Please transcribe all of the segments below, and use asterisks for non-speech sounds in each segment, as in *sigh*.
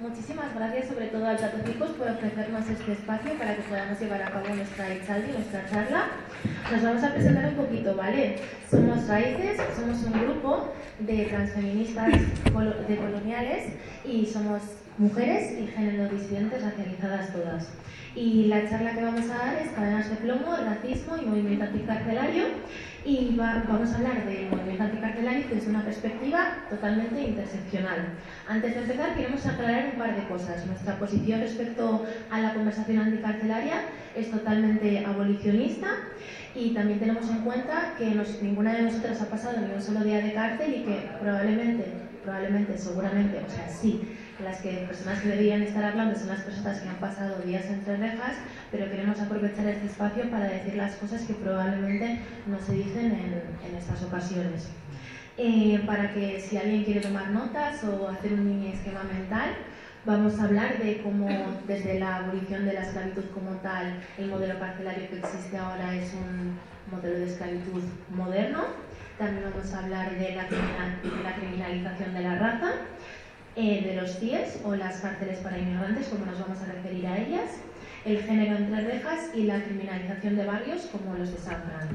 Muchísimas gracias sobre todo al Tato por ofrecernos este espacio para que podamos llevar a cabo nuestra Ichaldi, nuestra charla. Nos vamos a presentar un poquito, ¿vale? Somos Raíces, somos un grupo de transfeministas de coloniales y somos mujeres y género disidentes racializadas todas. Y la charla que vamos a dar es Cadenas de plomo, racismo y movimiento anticarcelario. Y vamos a hablar del movimiento anticarcelario desde una perspectiva totalmente interseccional. Antes de empezar, queremos aclarar un par de cosas. Nuestra posición respecto a la conversación anticarcelaria es totalmente abolicionista y también tenemos en cuenta que ninguna de nosotras ha pasado ni un solo día de cárcel y que probablemente, probablemente, seguramente, o sea, sí, las que personas que deberían estar hablando son las personas que han pasado días entre rejas, pero queremos aprovechar este espacio para decir las cosas que probablemente no se dicen en, estas ocasiones. Eh, para que si alguien quiere tomar notas o hacer un mini esquema mental, vamos a hablar de cómo desde la abolición de la esclavitud como tal, el modelo carcelario que existe ahora es un modelo de esclavitud moderno. También vamos a hablar de la, criminalización de la raza eh, de los CIES o las cárceles para inmigrantes, como nos vamos a referir a ellas, el género entre rejas y la criminalización de barrios como los de San Fran.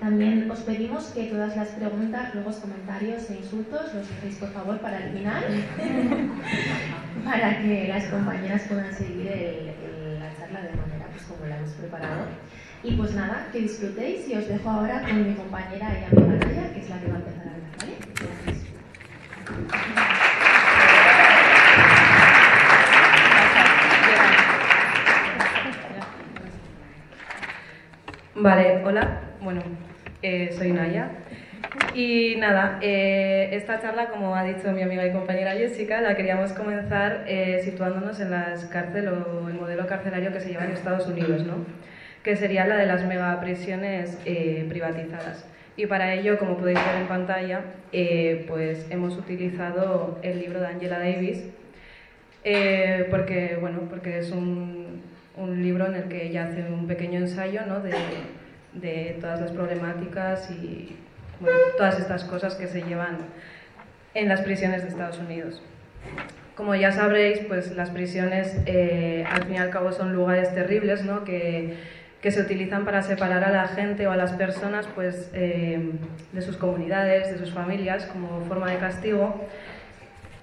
También os pedimos que todas las preguntas, luego comentarios e insultos los dejéis por favor para el final, *laughs* para que las compañeras puedan seguir la charla de manera pues, como la hemos preparado. Y pues nada, que disfrutéis y os dejo ahora con mi compañera y amiga Naya, que es la que va a empezar a hablar. ¿vale? Gracias. Vale, hola, bueno, eh, soy Naya. Y nada, eh, esta charla, como ha dicho mi amiga y compañera Jessica, la queríamos comenzar eh, situándonos en las cárceles o el modelo carcelario que se lleva en Estados Unidos, ¿no? que sería la de las megaprisiones privatizadas. Y para ello, como podéis ver en pantalla, pues hemos utilizado el libro de Angela Davis, porque, bueno, porque es un, un libro en el que ella hace un pequeño ensayo ¿no? de, todas las problemáticas y todas estas cosas que se llevan en las prisiones de Estados Unidos. Como ya sabréis, pues las prisiones eh, al fin y al cabo son lugares terribles ¿no? que, que, se utilizan para separar a la gente o a las personas pues, eh, de sus comunidades, de sus familias, como forma de castigo.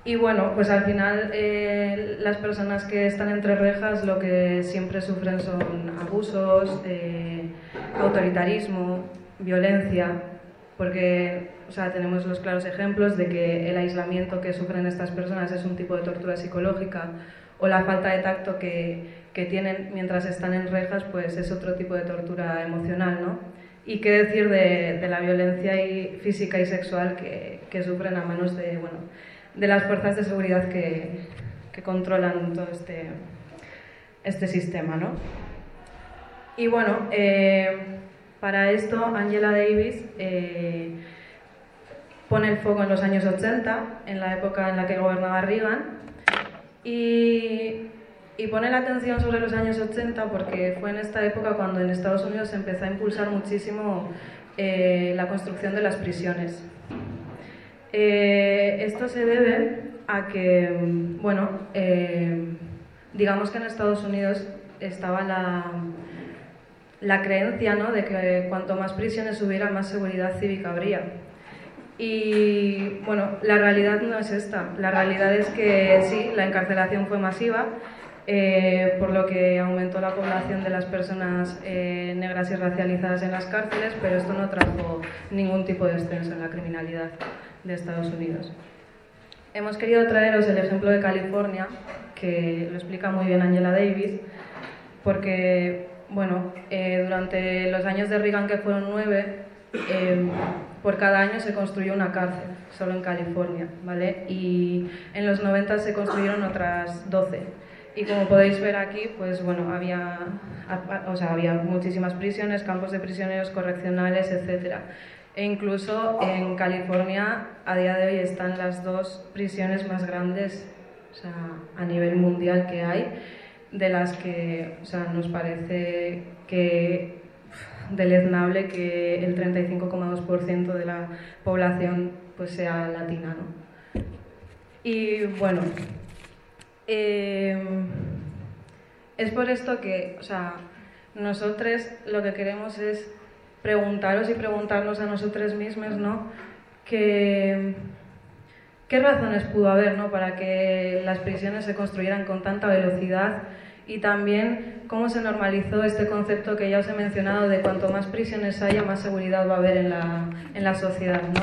Y bueno, pues al final eh, las personas que están entre rejas lo que siempre sufren son abusos, eh, autoritarismo, violencia, porque o sea, tenemos los claros ejemplos de que el aislamiento que sufren estas personas es un tipo de tortura psicológica o la falta de tacto que, que tienen mientras están en rejas pues es otro tipo de tortura emocional, ¿no? Y qué decir de, la violencia y, física y sexual que, que sufren a manos de, bueno, de las fuerzas de seguridad que, que controlan todo este, este sistema. ¿no? Y bueno, eh, para esto Angela Davis eh, pone el foco en los años 80, en la época en la que gobernaba Reagan, y, y pone la atención sobre los años 80 porque fue en esta época cuando en Estados Unidos se empezó a impulsar muchísimo eh, la construcción de las prisiones. Eh, esto se debe a que, bueno, eh, digamos que en Estados Unidos estaba la, creencia ¿no? de que cuanto más prisiones hubiera, más seguridad cívica habría. Y bueno, la realidad no es esta. La realidad es que sí, la encarcelación fue masiva, eh, por lo que aumentó la población de las personas negras y racializadas en las cárceles, pero esto no trajo ningún tipo de descenso en la criminalidad de Estados Unidos. Hemos querido traeros el ejemplo de California, que lo explica muy bien Angela Davis, porque, bueno, eh, durante los años de Reagan, que fueron nueve, em, por cada año se construyó una cárcel, solo en California, ¿vale? Y en los 90 se construyeron otras 12. Y como podéis ver aquí, pues bueno, había, o sea, había muchísimas prisiones, campos de prisioneros correccionales, etc. E incluso en California a día de hoy están las dos prisiones más grandes a nivel mundial que hay, de las que nos parece que deleznable que el 35,2% de la población pues, sea latina. Y bueno, Em, es por esto que, o sea, nosotros lo que queremos es preguntaros y preguntarnos a nosotros mismos, ¿no? ¿Qué razones pudo haber, ¿no? Para que las prisiones se construyeran con tanta velocidad y también cómo se normalizó este concepto que ya os he mencionado de cuanto más prisiones haya, más seguridad va a haber en la, en la sociedad, ¿no?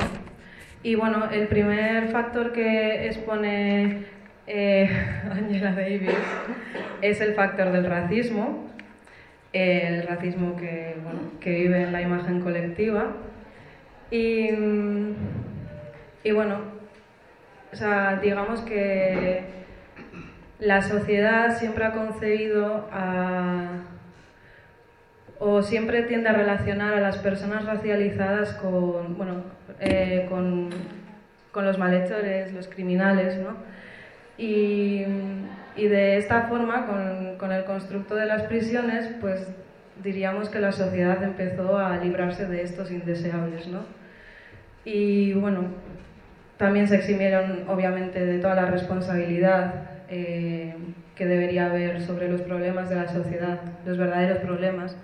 Y bueno, el primer factor que expone eh, *laughs* Angela Davis, es el factor del racismo, el racismo que, que vive en la imagen colectiva. Y, y bueno, o sea, digamos que la sociedad siempre ha concebido a, o siempre tiende a relacionar a las personas racializadas con, bueno, eh, con, con los malhechores, los criminales, ¿no? De esta forma, con, el constructo de las prisiones, pues diríamos que la sociedad empezó a librarse de estos indeseables, ¿no? Y bueno, también se eximieron obviamente de toda la responsabilidad eh, que debería haber sobre los problemas de la sociedad, los verdaderos problemas.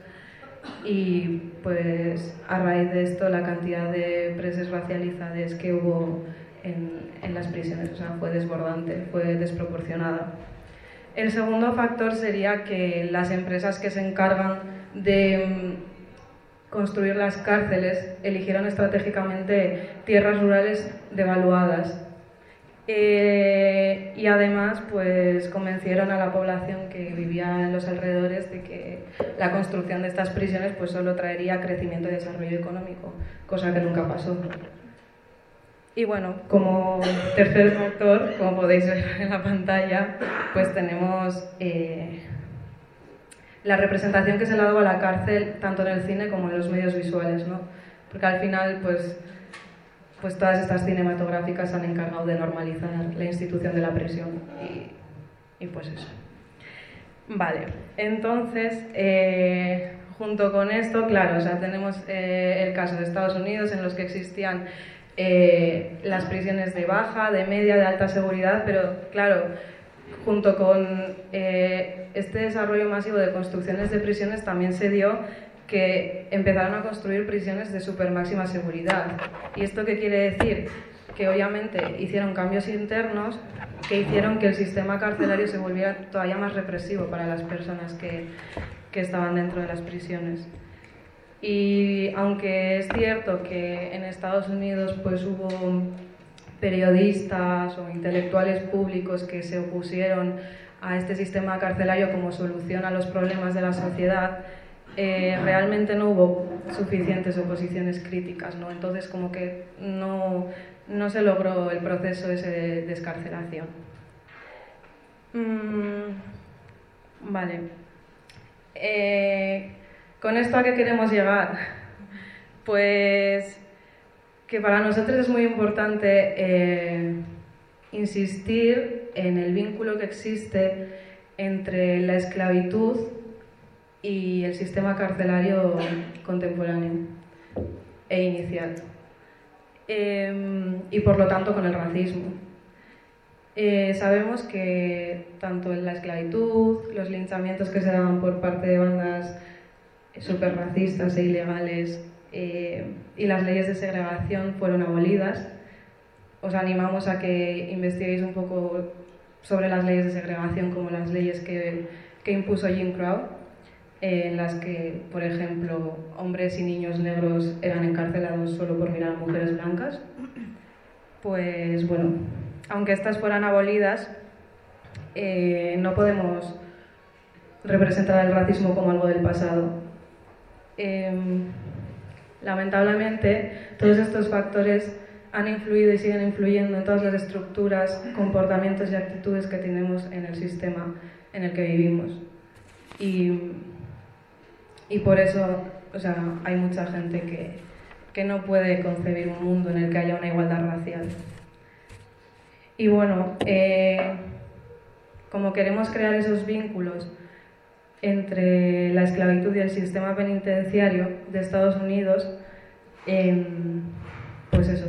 Y pues a raíz de esto la cantidad de presos racializadas que hubo en, las prisiones, o sea, fue desbordante, fue desproporcionada. El segundo factor sería que las empresas que se encargan de mm, construir las cárceles eligieron estratégicamente tierras rurales devaluadas eh, y además pues convencieron a la población que vivía en los alrededores de que la construcción de estas prisiones pues solo traería crecimiento y desarrollo económico, cosa que nunca pasó. Y bueno, como tercer factor, como podéis ver *laughs* en la pantalla, pues tenemos eh, la representación que se le ha dado a la cárcel tanto en el cine como en los medios visuales, ¿no? Porque al final, pues, pues todas estas cinematográficas han encargado de normalizar la institución de la prisión y, pues eso. Vale, entonces, eh, junto con esto, claro, o sea, tenemos eh, el caso de Estados Unidos en los que existían eh, las prisiones de baja, de media, de alta seguridad, pero claro, junto con eh, este desarrollo masivo de construcciones de prisiones también se dio que empezaron a construir prisiones de super máxima seguridad. ¿Y esto qué quiere decir? Que obviamente hicieron cambios internos que hicieron que el sistema carcelario se volviera todavía más represivo para las personas que, que estaban dentro de las prisiones. Y aunque es cierto que en Estados Unidos pues hubo periodistas o intelectuales públicos que se opusieron a este sistema carcelario como solución a los problemas de la sociedad, eh, realmente no hubo suficientes oposiciones críticas, ¿no? Entonces como que no, no se logró el proceso ese de descarcelación. Mm, vale. Eh, ¿Con esto a qué queremos llegar? Pues que para nosotros es muy importante eh, insistir en el vínculo que existe entre la esclavitud y el sistema carcelario contemporáneo e inicial. Em, y por lo tanto con el racismo. Eh, sabemos que tanto en la esclavitud, los linchamientos que se daban por parte de bandas súper racistas e ilegales eh, y las leyes de segregación fueron abolidas. Os animamos a que investiguéis un poco sobre las leyes de segregación como las leyes que, impuso Jim Crow, eh, en las que, por ejemplo, hombres y niños negros eran encarcelados solo por mirar a mujeres blancas. Pues bueno, aunque estas fueran abolidas, eh, no podemos representar el racismo como algo del pasado. Em, lamentablemente, todos estos factores han influido y siguen influyendo en todas las estructuras, comportamientos y actitudes que tenemos en el sistema en el que vivimos. Y, y por eso o sea, hay mucha gente que, que no puede concebir un mundo en el que haya una igualdad racial. Y bueno, eh, como queremos crear esos vínculos entre la esclavitud y el sistema penitenciario de Estados Unidos, em, pues eso.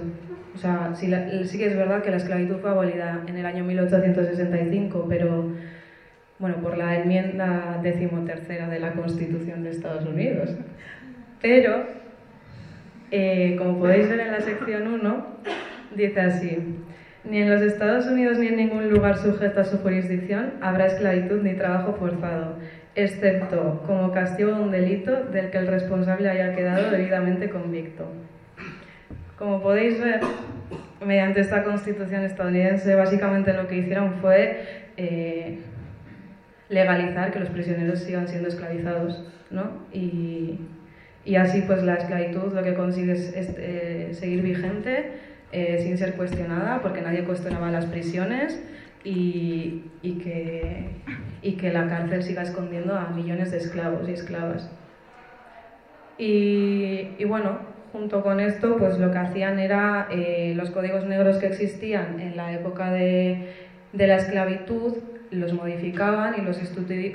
O sea, sí, que es verdad que la esclavitud fue abolida en el año 1865, pero bueno, por la enmienda decimotercera de la Constitución de Estados Unidos. Pero, eh, como podéis ver en la sección 1, dice así, ni en los Estados Unidos ni en ningún lugar sujeto a su jurisdicción habrá esclavitud ni trabajo forzado, excepto como castigo de un delito del que el responsable haya quedado debidamente convicto. Como podéis ver, mediante esta constitución estadounidense, básicamente lo que hicieron fue eh, legalizar que los prisioneros sigan siendo esclavizados, ¿no? Y, y así pues la esclavitud lo que consigue es, eh, seguir vigente eh, sin ser cuestionada, porque nadie cuestionaba las prisiones y, que, y que la cárcel siga escondiendo a millones de esclavos y esclavas. Y, bueno, junto con esto, pues lo que hacían era eh, los códigos negros que existían en la época de, de la esclavitud, los modificaban y los,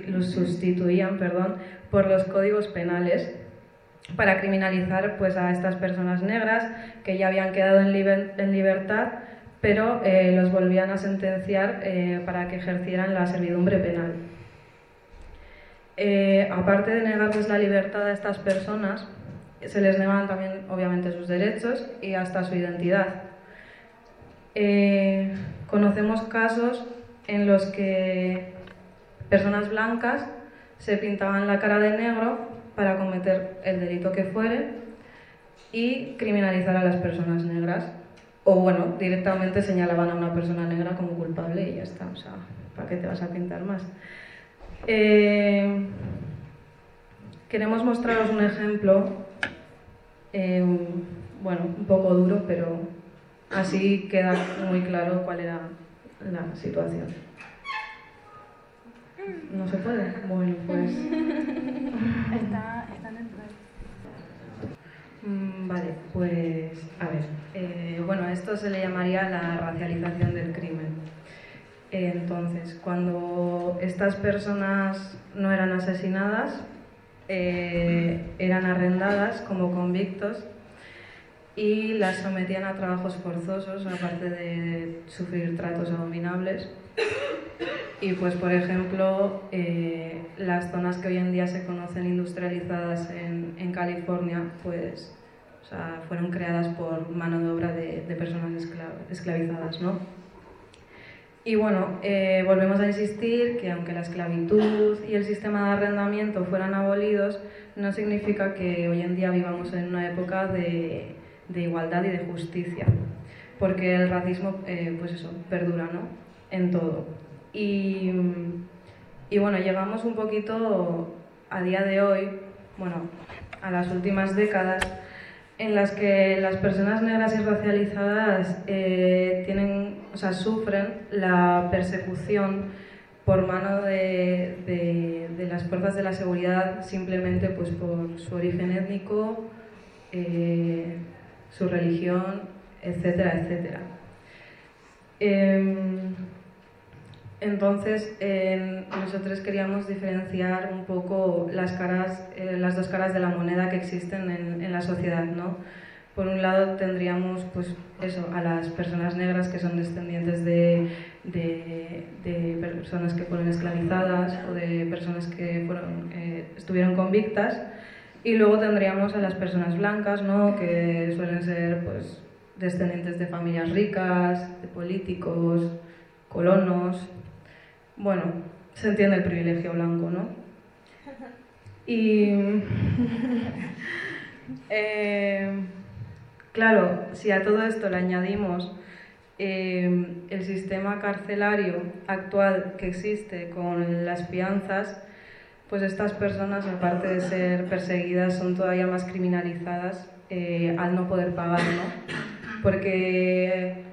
los sustituían perdón, por los códigos penales para criminalizar pues, a estas personas negras que ya habían quedado en, en libertad, pero eh, los volvían a sentenciar eh, para que ejercieran la servidumbre penal. Eh, aparte de negarles la libertad a estas personas, se les negaban también, obviamente, sus derechos y hasta su identidad. conocemos casos en los que personas blancas se pintaban la cara de negro para cometer el delito que fuere y criminalizar a las personas negras. O bueno, directamente señalaban a una persona negra como culpable y ya está. O sea, ¿para qué te vas a pintar más? Eh, queremos mostraros un ejemplo, eh, bueno, un poco duro, pero así queda muy claro cuál era la situación. No se puede. Bueno, pues. *laughs* está, está en el Vale, pues a ver. Eh, bueno, esto se le llamaría la racialización del crimen. entonces, cuando estas personas no eran asesinadas, eh, eran arrendadas como convictos y las sometían a trabajos forzosos, aparte de sufrir tratos abominables. Y pues, por ejemplo, eh, las zonas que hoy en día se conocen industrializadas en, California, pues fueron creadas por mano de obra de, personas esclavizadas, ¿no? Y bueno, eh, volvemos a insistir que aunque la esclavitud y el sistema de arrendamiento fueran abolidos, no significa que hoy en día vivamos en una época de, de igualdad y de justicia, porque el racismo, eh, pues eso, perdura, ¿no? En todo. Y, y bueno, llegamos un poquito a día de hoy, bueno, a las últimas décadas, en las que las personas negras y racializadas eh, tienen, o sea, sufren la persecución por mano de, de, las fuerzas de la seguridad simplemente pues, por su origen étnico, eh, su religión, etcétera, etcétera. Eh, entonces, nosotros queríamos diferenciar un poco las, caras, eh, las dos caras de la moneda que existen en, la sociedad. ¿no? Por un lado tendríamos pues, eso, a las personas negras que son descendientes de, de, personas que fueron esclavizadas o de personas que fueron, eh, estuvieron convictas. Y luego tendríamos a las personas blancas, ¿no? que suelen ser pues, descendientes de familias ricas, de políticos, colonos, bueno, se entiende el privilegio blanco, ¿no? Y *laughs* eh, claro, si a todo esto le añadimos eh, el sistema carcelario actual que existe con las fianzas, pues estas personas, aparte de ser perseguidas, son todavía más criminalizadas eh, al no poder pagar, ¿no? Porque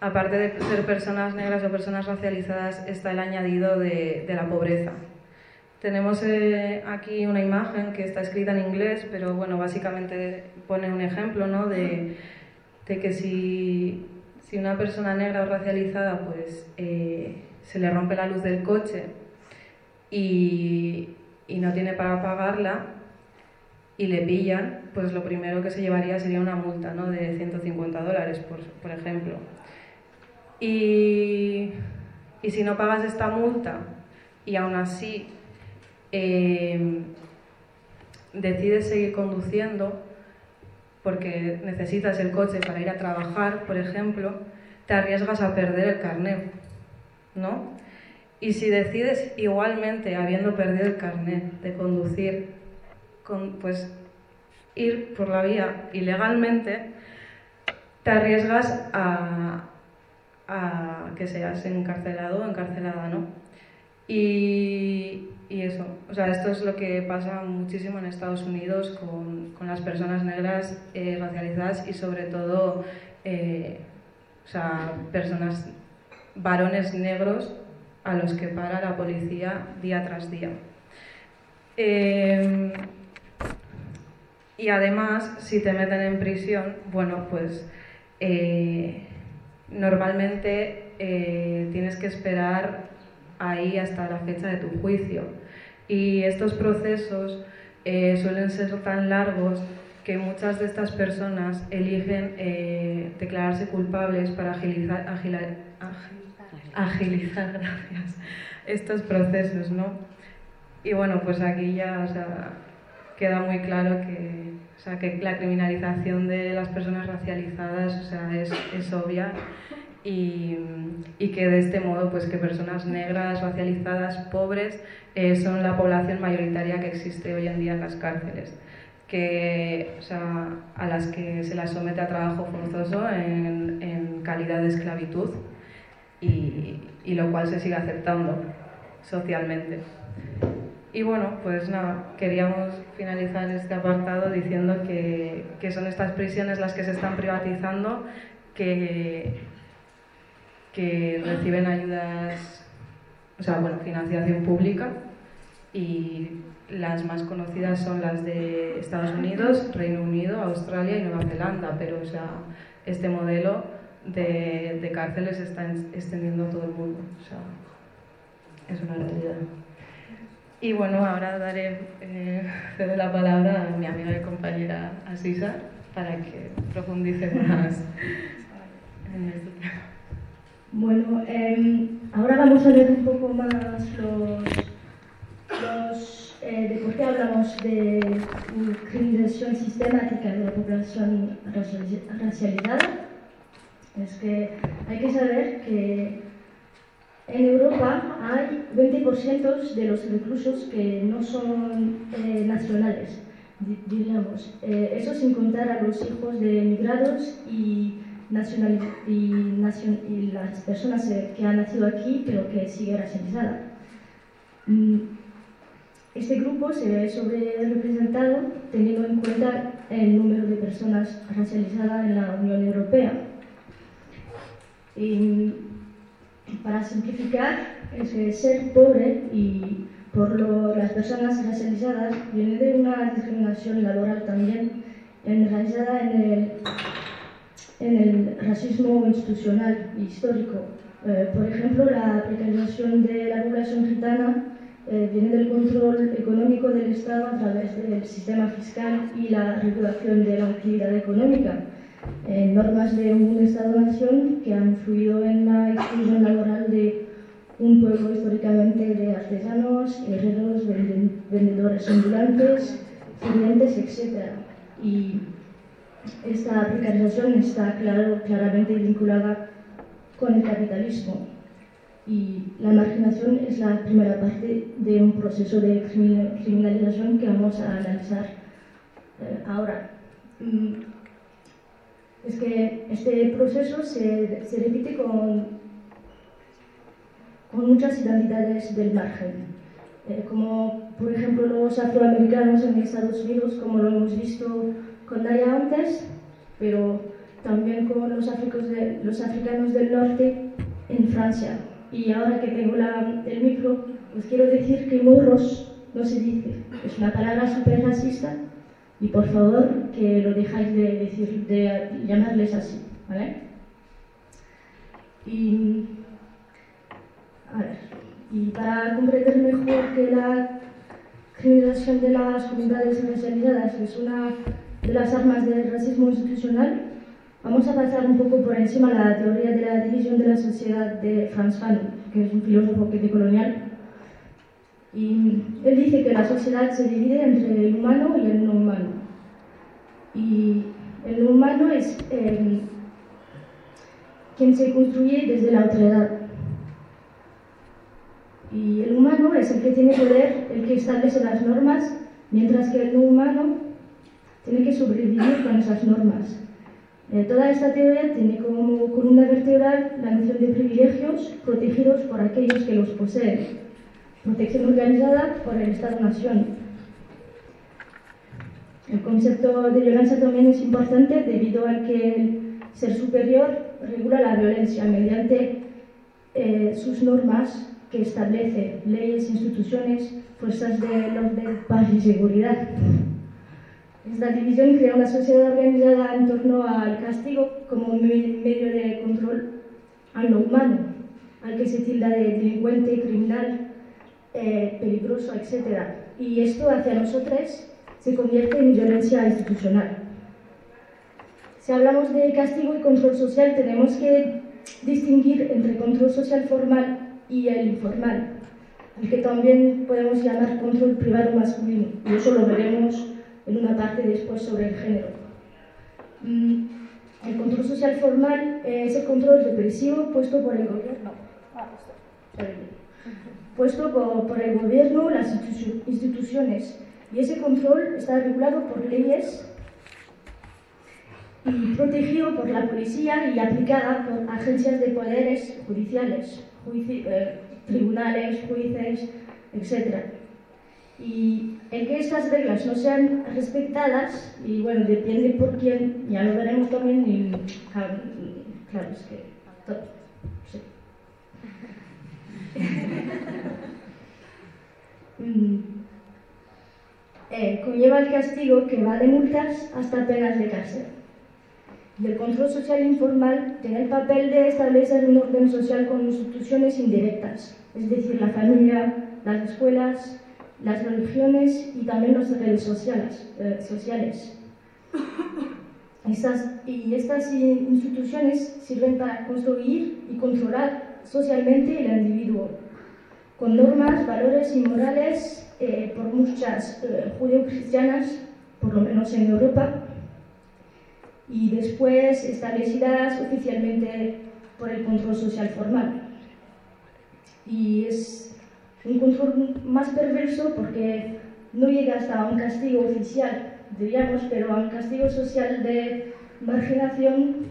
aparte de ser personas negras o personas racializadas, está el añadido de, la pobreza. Tenemos eh, aquí una imagen que está escrita en inglés, pero bueno, básicamente pone un ejemplo ¿no? de, que si, una persona negra o racializada pues, eh, se le rompe la luz del coche y, no tiene para pagarla y le pillan, pues lo primero que se llevaría sería una multa ¿no? de 150 dólares, por, ejemplo. Y, si no pagas esta multa y aún así em, decides seguir conduciendo porque necesitas el coche para ir a trabajar, por ejemplo, te arriesgas a perder el carnet, ¿no? Y si decides igualmente, habiendo perdido el carnet de conducir, pues ir por la vía ilegalmente, te arriesgas a, que seas encarcelado o encarcelada, ¿no? Y, eso, o sea, esto es lo que pasa muchísimo en Estados Unidos con, las personas negras eh, racializadas y sobre todo, eh, o sea, personas, varones negros a los que para la policía día tras día. Eh, y además, si te meten en prisión, bueno, pues eh, normalmente eh, tienes que esperar ahí hasta la fecha de tu juicio. Y estos procesos suelen ser tan largos que muchas de estas personas eligen declararse culpables para agilizar, agilizar *laughs* gracias, estos procesos, ¿no? Y bueno, pues aquí ya queda muy claro que, o sea, que la criminalización de las personas racializadas o sea, es, es obvia y, y, que de este modo pues que personas negras, racializadas, pobres eh, son la población mayoritaria que existe hoy en día en las cárceles que, o sea, a las que se las somete a trabajo forzoso en, en calidad de esclavitud y, lo cual se sigue aceptando socialmente. Y bueno, pues nada, queríamos finalizar este apartado diciendo que, son estas prisiones las que se están privatizando, que, que reciben ayudas, o sea, bueno, financiación pública y las más conocidas son las de Estados Unidos, Reino Unido, Australia y Nueva Zelanda, pero o sea, este modelo de, de cárceles está extendiendo a todo el mundo. O sea, es una realidad. Y bueno, ahora daré eh, *laughs* la palabra a mi amiga y compañera Asisa para que profundice *laughs* más en este tema. Bueno, eh, ahora vamos a ver un poco más los, los eh, de por qué hablamos de criminalización sistemática de la población racializada es que hay que saber que en Europa hay 20% de los reclusos que no son eh, nacionales, diríamos. Eh, eso sin contar a los hijos de emigrados y, y, las personas eh, que han nacido aquí pero que siguen racializadas. Mm, este grupo se ve sobre representado teniendo en cuenta el número de personas racializadas en la Unión Europea y para simplificar, es que ser pobre y por lo, las personas racializadas viene de una discriminación laboral también enraizada en el, en el racismo institucional y histórico. Eh, por ejemplo, la precarización de la población gitana eh, viene del control económico del Estado a través del sistema fiscal y la regulación de la actividad económica eh, normas de un Estado-nación que han influido en la exclusión laboral de un pueblo históricamente de artesanos, herreros, vendedores ambulantes, clientes, etc. Y esta precarización está claro, claramente vinculada con el capitalismo. Y la marginación es la primera parte de un proceso de criminalización que vamos a analizar eh, ahora. Es que este proceso se, se repite con, con muchas identidades del margen. Eh, como por ejemplo, los afroamericanos en Estados Unidos, como lo hemos visto con Naya antes, pero también con los, de, los africanos del norte en Francia. Y ahora que tengo la, el micro, os quiero decir que morros no se dice. Es una palabra súper racista y por favor que lo dejáis de, decir, de llamarles así. ¿vale? Y, a ver, y para comprender mejor que la criminalización de las comunidades racializadas es una de las armas del racismo institucional, vamos a pasar un poco por encima la teoría de la división de la sociedad de Franz Fanon, que es un filósofo colonial. Y él dice que la sociedad se divide entre el humano y el no humano. Y el no humano es eh, quien se construye desde la otredad. Y el humano es el que tiene poder, el que establece las normas, mientras que el no humano tiene que sobrevivir con esas normas. Eh, toda esta teoría tiene como columna vertebral la noción de privilegios protegidos por aquellos que los poseen, protección organizada por el Estado-Nación. El concepto de violencia también es importante debido al que el ser superior regula la violencia mediante eh, sus normas que establece leyes, instituciones, fuerzas de orden, paz y seguridad. Esta división crea una sociedad organizada en torno al castigo como medio de control a lo humano, al que se tilda de delincuente, criminal, eh, peligroso, etc. Y esto hacia nosotros se convierte en violencia institucional. Si hablamos de castigo y control social, tenemos que distinguir entre control social formal y el informal, al que también podemos llamar control privado masculino, y eso lo veremos en una parte después sobre el género. Mm, el control social formal es el control represivo puesto por el gobierno. Puesto por, el gobierno, las instituciones. Y ese control está regulado por leyes y protegido por la policía y aplicada por agencias de poderes judiciales. Eh, tribunales, jueces, etc. Y en que estas reglas no sean respetadas, y bueno, depende por quién, ya lo veremos también, y, claro, es que... sí. Mm. eh, conlleva el castigo que va de multas hasta penas de cárcel y el control social informal tiene el papel de establecer un orden social con instituciones indirectas, es decir, la familia, las escuelas, las religiones y también las redes sociales. Eh, sociales. Estas, y estas instituciones sirven para construir y controlar socialmente el individuo, con normas, valores y morales eh, por muchas eh, judeo-cristianas, por lo menos en Europa, y después establecidas oficialmente por el control social formal. Y es un control más perverso porque no llega hasta un castigo oficial, diríamos, pero a un castigo social de marginación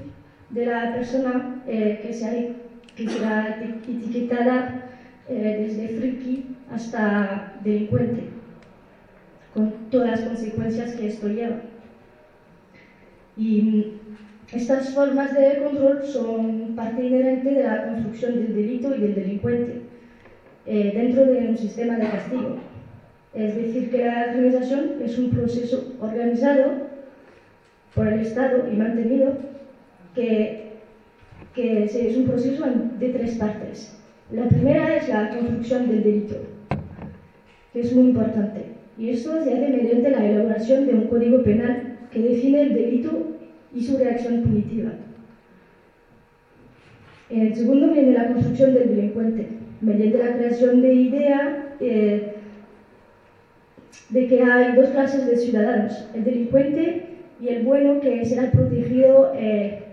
de la persona eh, que, que será etiquetada eh, desde friki hasta delincuente, con todas las consecuencias que esto lleva. Y estas formas de control son parte inherente de la construcción del delito y del delincuente eh, dentro de un sistema de castigo. Es decir, que la criminalización es un proceso organizado por el Estado y mantenido que, que es un proceso de tres partes. La primera es la construcción del delito, que es muy importante. Y esto se hace mediante la elaboración de un código penal que define el delito y su reacción punitiva. El segundo viene la construcción del delincuente, mediante la creación de idea eh, de que hay dos clases de ciudadanos, el delincuente y el bueno que será protegido eh,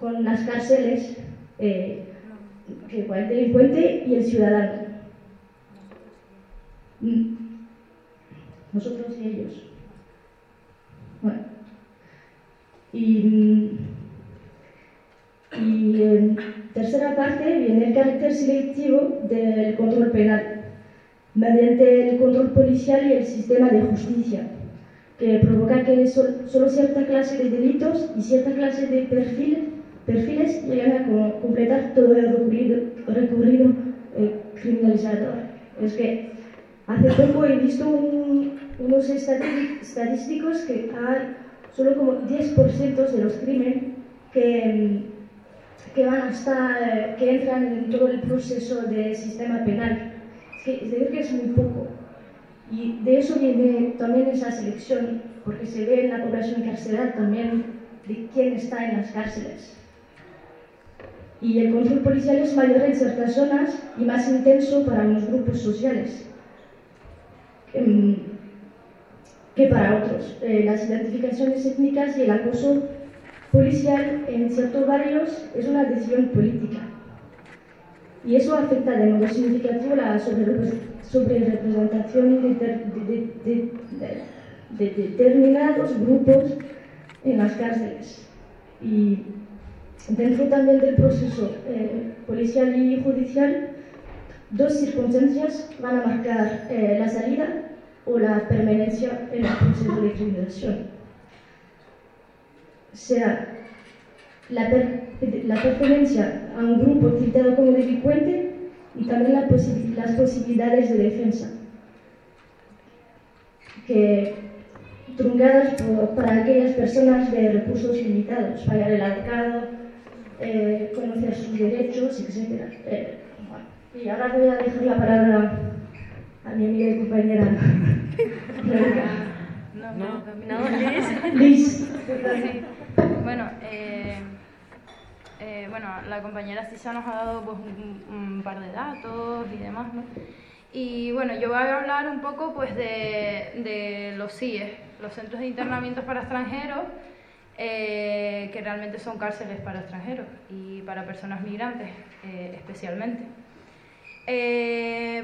con las cárceles, eh, que el delincuente y el ciudadano. Mm. Nosotros y ellos. Bueno. Y, en tercera parte viene el carácter selectivo del control penal. mediante el control policial y el sistema de justicia, que provoca que solo cierta clase de delitos y cierta clase de perfiles, perfiles llegan a completar todo el recurrido, eh, criminalizador. Es que hace poco he visto unos estadísticos que hay solo como 10% de los crímenes que, que van hasta, que entran en todo el proceso del sistema penal. Es, que, es decir, que es muy poco. Y de eso viene también esa selección, porque se ve en la población carcelaria también de quién está en las cárceles. Y el control policial es mayor en ciertas zonas y más intenso para unos grupos sociales que para otros. Eh, las identificaciones étnicas y el acoso policial en ciertos barrios es una decisión política. Y eso afecta de modo significativo la sobre representación de, determinados grupos en las cárceles. Dentro también del proceso eh, policial y judicial, dos circunstancias van a marcar eh, la salida o la permanencia en el proceso de criminalización. Sea la, pertenencia a un grupo titulado como delincuente y también las posibilidades de defensa, que truncadas para aquellas personas de recursos limitados, pagar el abogado, eh, conocer sus derechos, etc. Eh, y ahora voy a dejar la palabra a mi amiga y compañera *laughs* No, no, no, *laughs* Liz. Bueno, eh, eh, bueno, la compañera Cisa nos ha dado pues, un, par de datos y demás, ¿no? Y bueno, yo voy a hablar un poco pues de, los CIE, los Centros de Internamiento para Extranjeros, eh, que realmente son cárceles para extranjeros y para personas migrantes especialmente.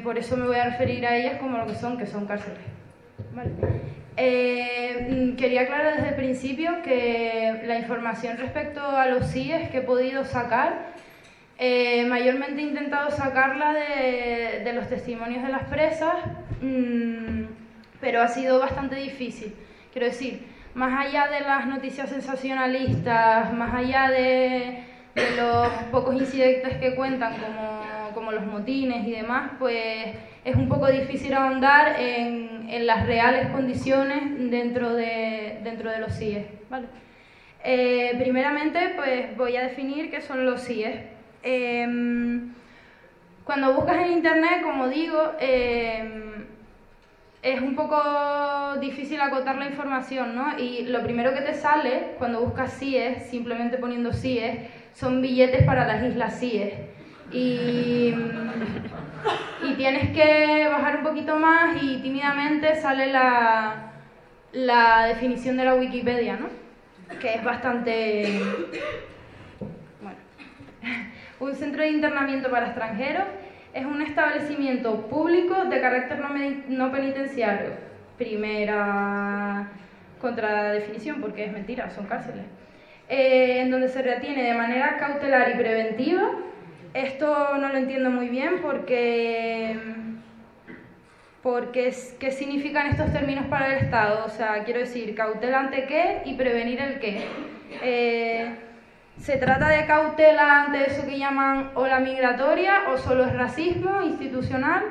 por eso me voy a referir a ellas como lo que son, que son cárceles. Eh, mm, quería aclarar desde el principio que la información respecto a los CIES que he podido sacar, eh, mayormente he intentado sacarla de, los testimonios de las presas, mm, pero ha sido bastante difícil. Quiero decir, más allá de las noticias sensacionalistas, más allá de, los pocos incidentes que cuentan como, como los motines y demás, pues es un poco difícil ahondar en, en las reales condiciones dentro de, dentro de los CIE. ¿vale? Eh, primeramente, pues voy a definir qué son los CIE. Em, cuando buscas en internet, como digo, em, es un poco difícil acotar la información, ¿no? Y lo primero que te sale cuando buscas CIE, simplemente poniendo CIE, son billetes para las islas CIE. Y y tienes que bajar un poquito más y tímidamente sale la, la definición de la Wikipedia, ¿no? Que es bastante... Bueno. *laughs* Un centro de internamiento para extranjeros es un establecimiento público de carácter no penitenciario. Primera contradefinición, porque es mentira, son cárceles. Eh, en donde se retiene de manera cautelar y preventiva esto no lo entiendo muy bien porque, porque qué significan estos términos para el Estado. O sea, quiero decir, cautela ante qué y prevenir el qué. Eh, ¿Se trata de cautela ante eso que llaman ola migratoria o solo es racismo institucional?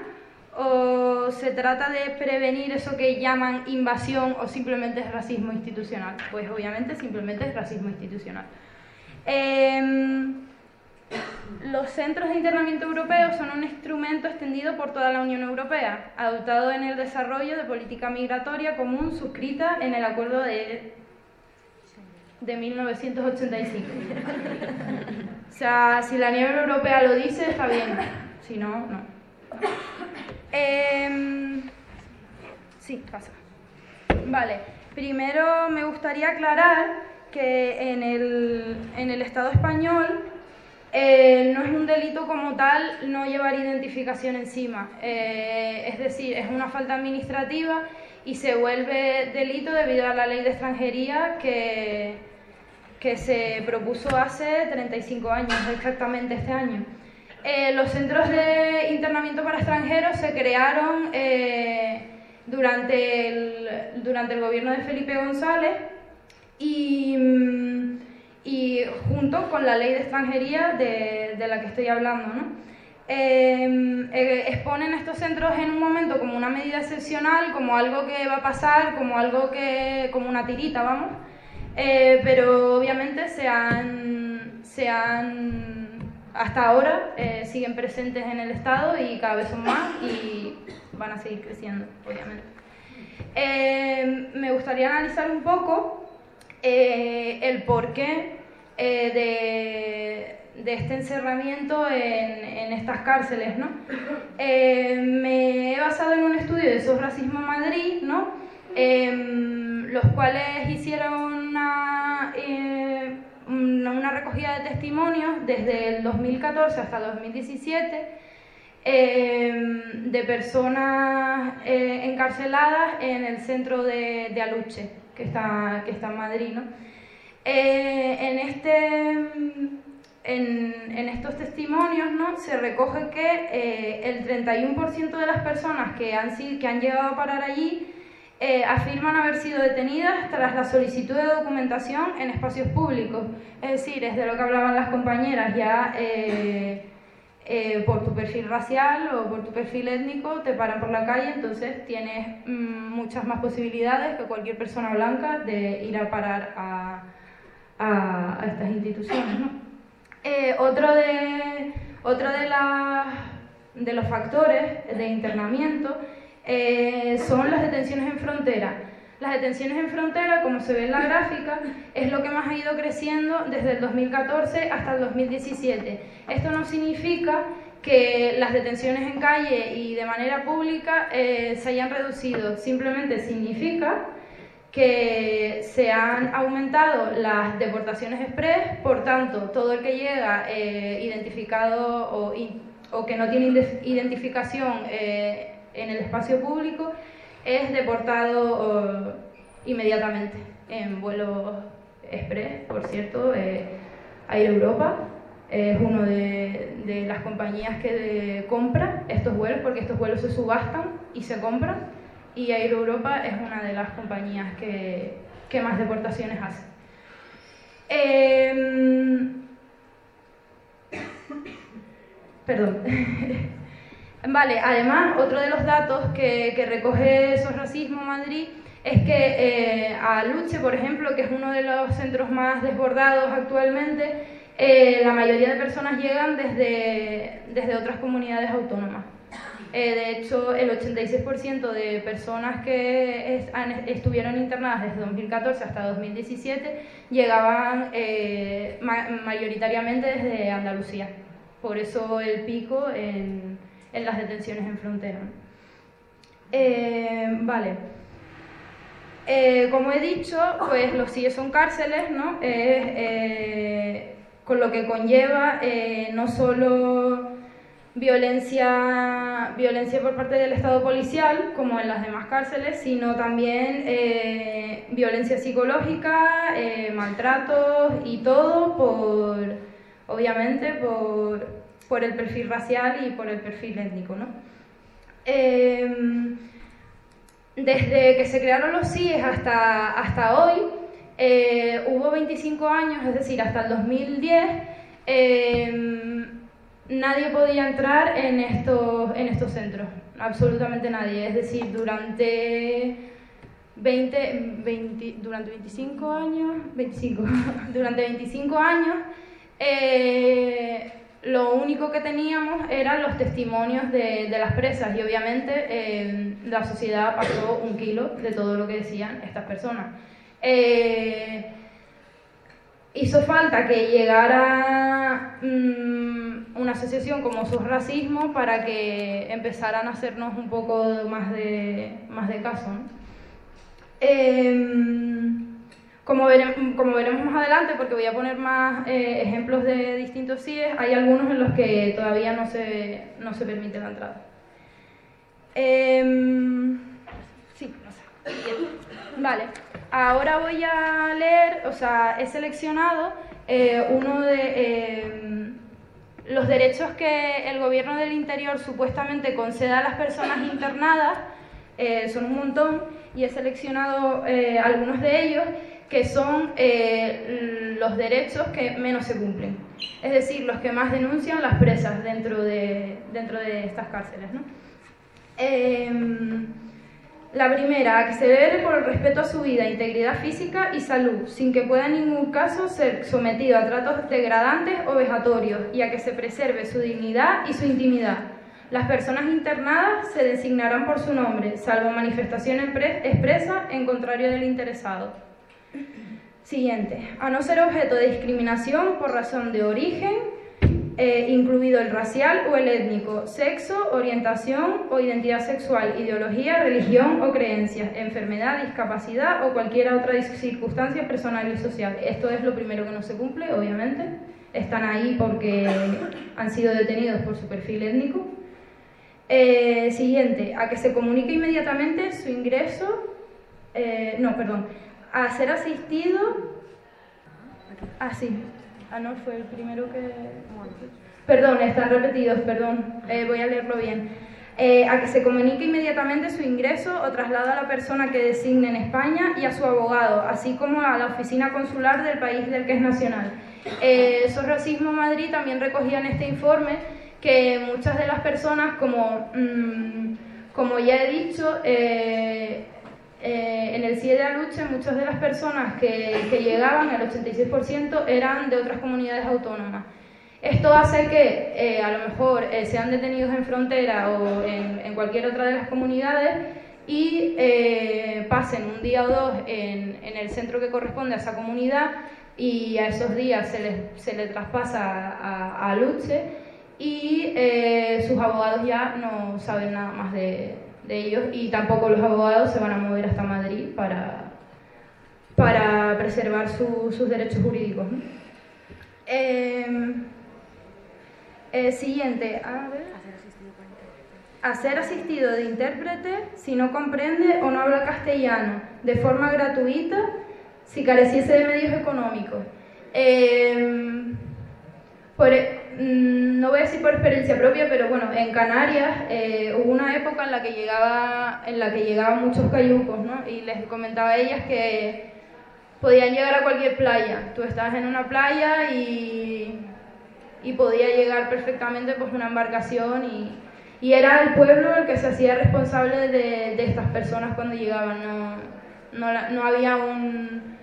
¿O se trata de prevenir eso que llaman invasión o simplemente es racismo institucional? Pues obviamente simplemente es racismo institucional. Eh, los centros de internamiento europeos son un instrumento extendido por toda la Unión Europea, adoptado en el desarrollo de política migratoria común suscrita en el acuerdo de, de 1985. o sea, si la Unión Europea lo dice, está bien. Si no, no. Em, sí, pasa. Vale, primero me gustaría aclarar que en el, en el Estado español eh, no es un delito como tal no llevar identificación encima. Eh, es decir, es una falta administrativa y se vuelve delito debido a la ley de extranjería que, que se propuso hace 35 años, exactamente este año. Eh, los centros de internamiento para extranjeros se crearon eh, durante, el, durante el gobierno de Felipe González y, mm, y junto con la ley de extranjería de, de la que estoy hablando. Em, eh, exponen estos centros en un momento como una medida excepcional, como algo que va a pasar, como algo que, como una tirita, vamos, eh, pero obviamente se han, se han hasta ahora eh, siguen presentes en el Estado y cada vez son más y van a seguir creciendo, obviamente. Em, me gustaría analizar un poco el porqué de de este encerramiento en, estas cárceles, ¿no? Eh, me he basado en un estudio de SOS Racismo Madrid, ¿no? Em, los cuales hicieron una, eh, una, recogida de testimonios desde el 2014 hasta el 2017 em, de personas eh, encarceladas en el centro de, de, Aluche, que está, que está en Madrid, ¿no? en este en, estos testimonios ¿no? se recoge que eh, el 31% de las personas que han, que han llegado a parar allí eh, afirman haber sido detenidas tras la solicitud de documentación en espacios públicos. Es decir, es de lo que hablaban las compañeras, ya eh, por tu perfil racial o por tu perfil étnico te paran por la calle, entonces tienes mm, muchas más posibilidades que cualquier persona blanca de ir a parar a, a estas instituciones. ¿no? Eh, otro de, otro de, de, los factores de internamiento eh, son las detenciones en frontera. Las detenciones en frontera, como se ve en la gráfica, es lo que más ha ido creciendo desde el 2014 hasta el 2017. Esto no significa que las detenciones en calle y de manera pública eh, se hayan reducido, simplemente significa que se han aumentado las deportaciones express, por tanto, todo el que llega eh, identificado o, que no tiene identificación eh, en el espacio público es deportado inmediatamente en vuelo express, por cierto, eh, Air Europa. Es una de, de, las compañías que compra estos vuelos porque estos vuelos se subastan y se compran y Air Europa es una de las compañías que, más deportaciones hace. Em, *coughs* perdón. *laughs* vale, además, otro de los datos que, recoge SOS Racismo Madrid es que eh, a Luche, por ejemplo, que es uno de los centros más desbordados actualmente, eh, la mayoría de personas llegan desde, desde otras comunidades autónomas. Eh, de hecho, el 86% de personas que estuvieron internadas desde 2014 hasta 2017 llegaban eh, mayoritariamente desde Andalucía. Por eso el pico en, las detenciones en frontera. Eh, vale. como he dicho, pues los CIE son cárceles, ¿no? con lo que conlleva no solo violencia, violencia por parte del Estado policial, como en las demás cárceles, sino también eh, violencia psicológica, eh, maltratos y todo por, obviamente, por, por, el perfil racial y por el perfil étnico. ¿no? Em, desde que se crearon los CIES hasta, hasta hoy, eh, hubo 25 años, es decir, hasta el 2010, nadie podía entrar en estos, en estos centros, absolutamente nadie. Es decir, durante 20, durante 25 años, 25, *laughs* durante 25 años, eh, lo único que teníamos eran los testimonios de, las presas y obviamente eh, la sociedad pasó un kilo de todo lo que decían estas personas. Eh, hizo falta que llegara mm, una asociación como Sus Racismo para que empezaran a hacernos un poco más de, más de caso. Em, como, como, veremos más adelante, porque voy a poner más eh, ejemplos de distintos CIEs, hay algunos en los que todavía no se, no se permite la entrada. Em, sí, no sé. Vale. Ahora voy a leer, o sea, he seleccionado eh, uno de, eh, los derechos que el gobierno del interior supuestamente concede a las personas internadas eh, son un montón y he seleccionado eh, algunos de ellos que son eh, los derechos que menos se cumplen, es decir, los que más denuncian las presas dentro de, dentro de estas cárceles. ¿no? La primera, a que se debe por el respeto a su vida, integridad física y salud, sin que pueda en ningún caso ser sometido a tratos degradantes o vejatorios, y a que se preserve su dignidad y su intimidad. Las personas internadas se designarán por su nombre, salvo manifestación expresa en contrario del interesado. Siguiente. A no ser objeto de discriminación por razón de origen, eh, incluido el racial o el étnico, sexo, orientación o identidad sexual, ideología, religión o creencias, enfermedad, discapacidad o cualquier otra circunstancia personal y social. Esto es lo primero que no se cumple, obviamente. Están ahí porque han sido detenidos por su perfil étnico. Eh, siguiente, a que se comunique inmediatamente su ingreso, eh, no, perdón, a ser asistido, ah, sí, Ah, no, fue el primero que... Perdón, están repetidos, perdón, eh, voy a leerlo bien. Eh, a que se comunique inmediatamente su ingreso o traslado a la persona que designe en España y a su abogado, así como a la oficina consular del país del que es nacional. Eh, Racismo Madrid también recogía en este informe que muchas de las personas, como, mm, como ya he dicho, eh, eh, en el CIE de Aluche muchas de las personas que, llegaban, el 86%, eran de otras comunidades autónomas. Esto hace que eh, a lo mejor eh, sean detenidos en frontera o en, cualquier otra de las comunidades y pasen un día o dos en, el centro que corresponde a esa comunidad y a esos días se les, se traspasa a, a Aluche y sus abogados ya no saben nada más de, de ellos y tampoco los abogados se van a mover hasta Madrid para, para preservar sus derechos jurídicos. Em, eh, siguiente, a ver. A ser asistido de intérprete si no comprende o no habla castellano de forma gratuita si careciese de medios económicos. Em, por, e, mm, no voy a decir por experiencia propia, pero bueno, en Canarias eh, hubo una época en la que llegaba, en la que llegaban muchos cayucos, ¿no? Y les comentaba a ellas que podían llegar a cualquier playa. Tú estabas en una playa y, y podía llegar perfectamente pues una embarcación y, y, era el pueblo el que se hacía responsable de, de estas personas cuando llegaban. No, no, no había un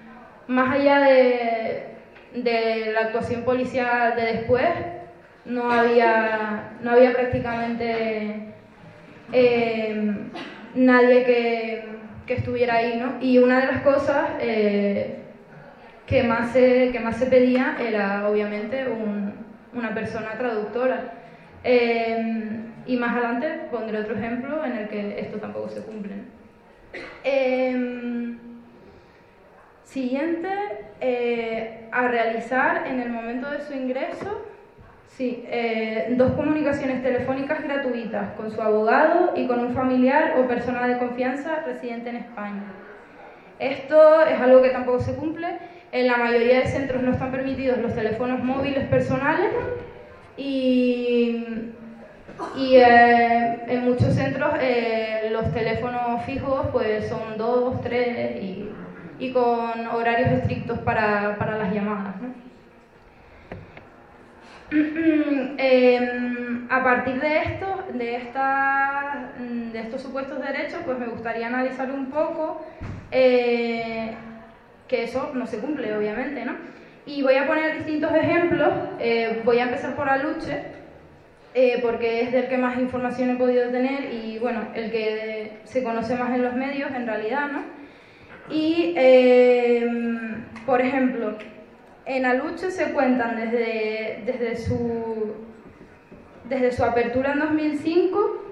más allá de de la actuación policial de después no había, no había prácticamente eh, nadie que, que, estuviera ahí, ¿no? Y una de las cosas eh, que, más se, que más se pedía era, obviamente, una persona traductora. Eh, y más adelante pondré otro ejemplo en el que esto tampoco se cumple. Siguiente, eh, a realizar en el momento de su ingreso, sí, eh, dos comunicaciones telefónicas gratuitas con su abogado y con un familiar o persona de confianza residente en España. Esto es algo que tampoco se cumple. En la mayoría de centros no están permitidos los teléfonos móviles personales y, y eh, en muchos centros los teléfonos fijos pues son dos, tres y y con horarios estrictos para, para las llamadas. *clears throat* Em, a partir de esto, de, esta, de estos supuestos derechos, pues me gustaría analizar un poco eh, que eso no se cumple, obviamente, ¿no? Y voy a poner distintos ejemplos. Eh, voy a empezar por Aluche, eh, porque es del que más información he podido tener y, bueno, el que se conoce más en los medios, en realidad, ¿no? Y, em, por ejemplo, en Aluche se cuentan desde, desde, su, desde su apertura en 2005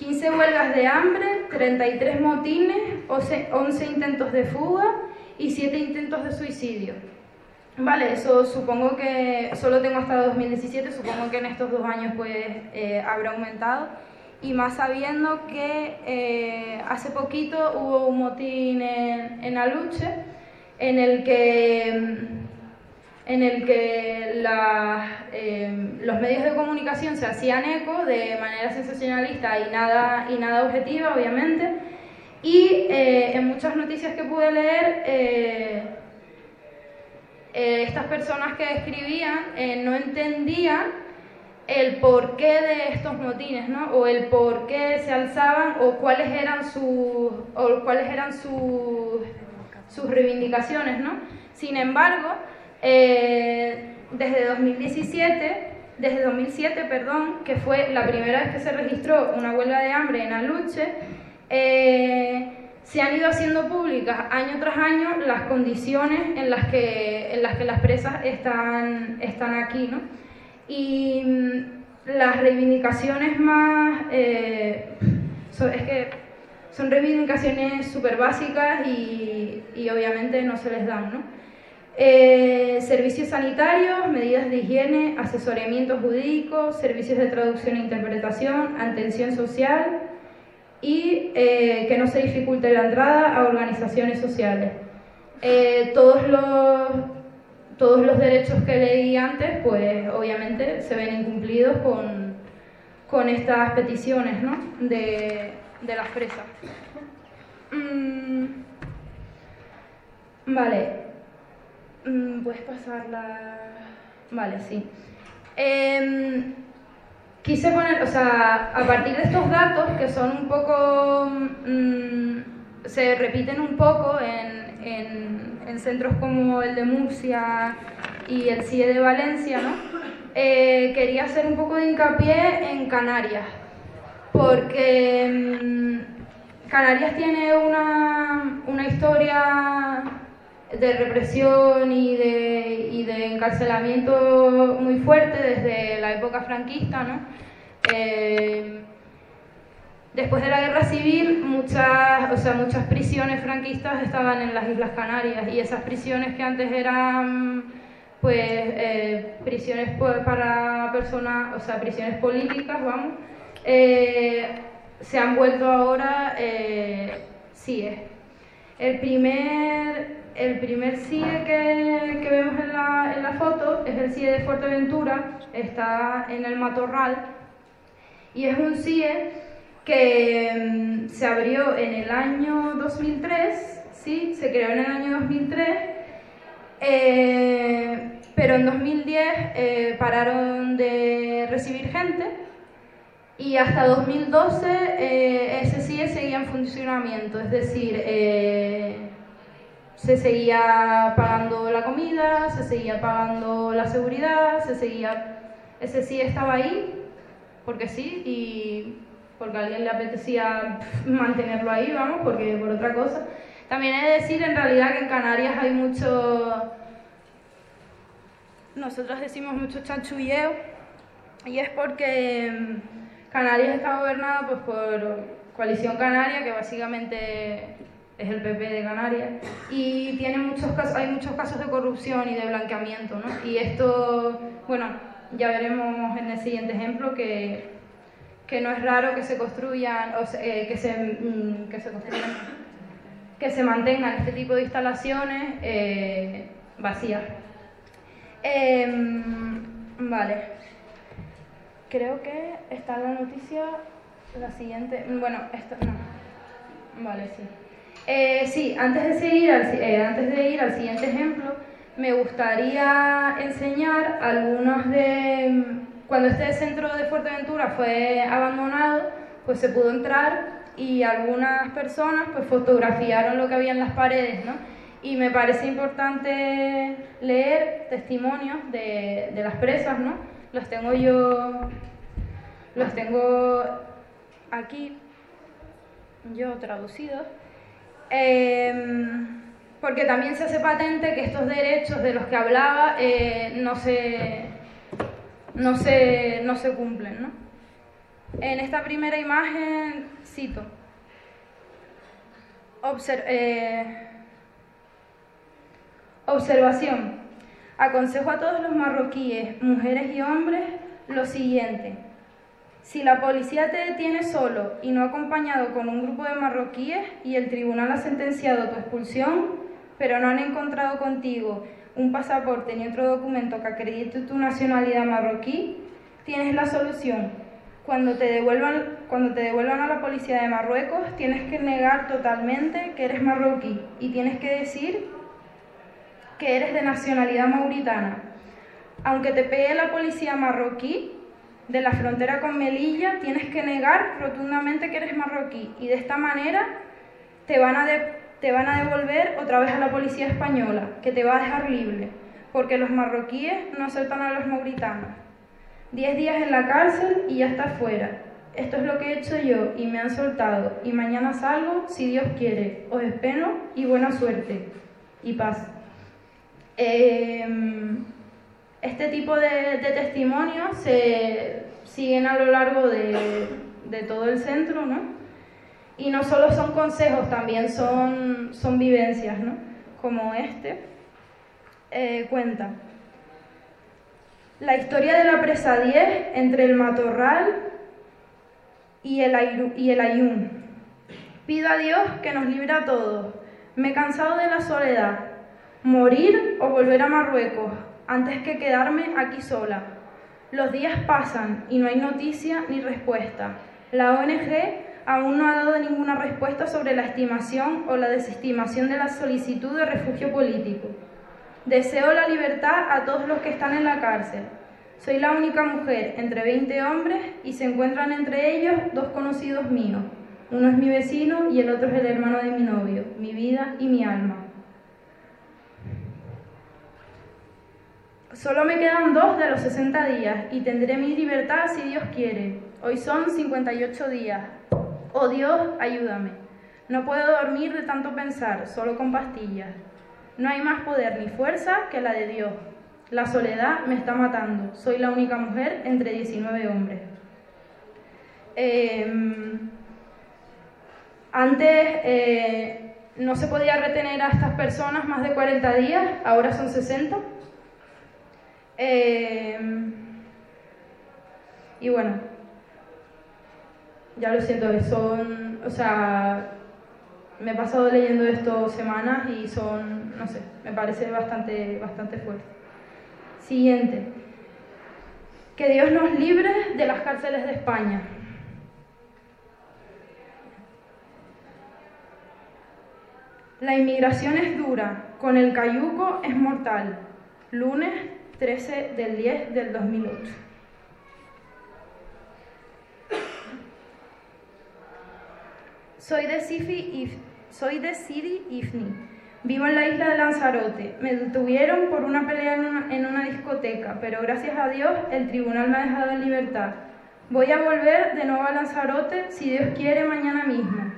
15 huelgas de hambre, 33 motines, 11 intentos de fuga y 7 intentos de suicidio. Vale, eso supongo que solo tengo hasta 2017, supongo que en estos dos años pues eh, habrá aumentado y más sabiendo que eh, hace poquito hubo un motín en, Aluche en el que en el que eh, los medios de comunicación se hacían eco de manera sensacionalista y nada, y nada objetiva, obviamente, y eh, en muchas noticias que pude leer, estas personas que escribían no entendían el porqué de estos motines, ¿no? O el por qué se alzaban o cuáles eran sus, o cuáles eran sus, sus reivindicaciones, ¿no? Sin embargo, eh, desde 2017, desde 2007, perdón, que fue la primera vez que se registró una huelga de hambre en Aluche, eh, se han ido haciendo públicas año tras año las condiciones en las que, en las, que las presas están, están aquí, ¿no? Y mm, las reivindicaciones más... Eh, es que son reivindicaciones súper básicas y, y obviamente no se les dan, ¿no? Eh, servicios sanitarios, medidas de higiene, asesoramiento jurídico, servicios de traducción e interpretación, atención social y eh, que no se dificulte la entrada a organizaciones sociales. Todos, los, todos los derechos que leí antes, pues obviamente se ven incumplidos con, con estas peticiones ¿no? de, de las presas. Mm, vale, Mm, Puedes pasarla. Vale, sí. Em, quise poner, o sea, a partir de estos datos que son un poco. Mm, se repiten un poco en, en, en, centros como el de Murcia y el CIE de Valencia, ¿no? Eh, quería hacer un poco de hincapié en Canarias, porque mm, Canarias tiene una, una historia de represión y de, y de, encarcelamiento muy fuerte desde la época franquista, ¿no? Eh, después de la guerra civil, muchas, o sea, muchas prisiones franquistas estaban en las Islas Canarias y esas prisiones que antes eran pues eh, prisiones para personas, o sea, prisiones políticas, vamos, eh, se han vuelto ahora CIE. El primer el primer CIE que, vemos en la, foto es el CIE de Fuerteventura, está en el Matorral y es un CIE que mm, se abrió en el año 2003, ¿sí? se creó en el año 2003, eh, pero en 2010 eh, pararon de recibir gente y hasta 2012 eh, ese CIE seguía en funcionamiento, es decir, se seguía pagando la comida, se seguía pagando la seguridad, se seguía... Ese sí estaba ahí, porque sí, y porque a alguien le apetecía mantenerlo ahí, vamos, porque por otra cosa. También he de decir en realidad que en Canarias hay mucho... Nosotros decimos mucho chanchulleo, y es porque mm, Canarias está gobernada pues, por Coalición Canaria, que básicamente es el PP de Canarias, y tiene muchos casos, hay muchos casos de corrupción y de blanqueamiento, ¿no? Y esto, bueno, ya veremos en el siguiente ejemplo que, que no es raro que se construyan, o eh, que, se, mm, que se construyan, que se mantengan este tipo de instalaciones eh, vacías. Em, vale. Creo que está la noticia, la siguiente, bueno, esto, no, vale, sí. Eh, sí, antes de, seguir antes de ir al siguiente ejemplo, me gustaría enseñar algunos de... Cuando este centro de Fuerteventura fue abandonado, pues se pudo entrar y algunas personas pues fotografiaron lo que había en las paredes, ¿no? Y me parece importante leer testimonios de, de las presas, ¿no? Los tengo yo, los tengo aquí, yo traducidos. Em, porque también se hace patente que estos derechos de los que hablaba eh, no, se, no, se, no se cumplen. ¿no? En esta primera imagen cito. Eh, observación. Aconsejo a todos los marroquíes, mujeres y hombres, lo siguiente. Si la policía te detiene solo y no acompañado con un grupo de marroquíes y el tribunal ha sentenciado tu expulsión, pero no han encontrado contigo un pasaporte ni otro documento que acredite tu nacionalidad marroquí, tienes la solución. Cuando te, devuelvan, cuando te devuelvan a la policía de Marruecos, tienes que negar totalmente que eres marroquí y tienes que decir que eres de nacionalidad mauritana. Aunque te pegue la policía marroquí de la frontera con Melilla, tienes que negar rotundamente que eres marroquí y de esta manera te van a, te van a devolver otra vez a la policía española, que te va a dejar libre, porque los marroquíes no aceptan a los mauritanos. Diez días en la cárcel y ya estás fuera. Esto es lo que he hecho yo y me han soltado. Y mañana salgo si Dios quiere. Os espero y buena suerte. Y paz. Em, este tipo de, testimonios se siguen a lo largo de, todo el centro, ¿no? Y no solo son consejos, también son, son vivencias, ¿no? Como este eh, cuenta. La historia de la presa 10 entre el matorral y el, y ayun. Pido a Dios que nos libre a todos. Me he cansado de la soledad. Morir o volver a Marruecos antes que quedarme aquí sola. Los días pasan y no hay noticia ni respuesta. La ONG aún no ha dado ninguna respuesta sobre la estimación o la desestimación de la solicitud de refugio político. Deseo la libertad a todos los que están en la cárcel. Soy la única mujer entre 20 hombres y se encuentran entre ellos dos conocidos míos. Uno es mi vecino y el otro es el hermano de mi novio, mi vida y mi alma. Solo me quedan dos de los 60 días y tendré mi libertad si Dios quiere. Hoy son 58 días. Oh Dios, ayúdame. No puedo dormir de tanto pensar, solo con pastillas. No hay más poder ni fuerza que la de Dios. La soledad me está matando. Soy la única mujer entre 19 hombres. Em, antes eh, no se podía retener a estas personas más de 40 días, ahora son 60. Em, y bueno, ya lo siento, son, o sea, me he pasado leyendo esto semanas y son, no sé, me parece bastante, bastante fuerte. Siguiente. Que Dios nos libre de las cárceles de España. La inmigración es dura, con el cayuco es mortal. Lunes 13 del 10 del 2008. Soy de Sifi soy de Sidi Ifni. Vivo en la isla de Lanzarote. Me detuvieron por una pelea en una, discoteca, pero gracias a Dios el tribunal me ha dejado en libertad. Voy a volver de nuevo a Lanzarote, si Dios quiere, mañana mismo.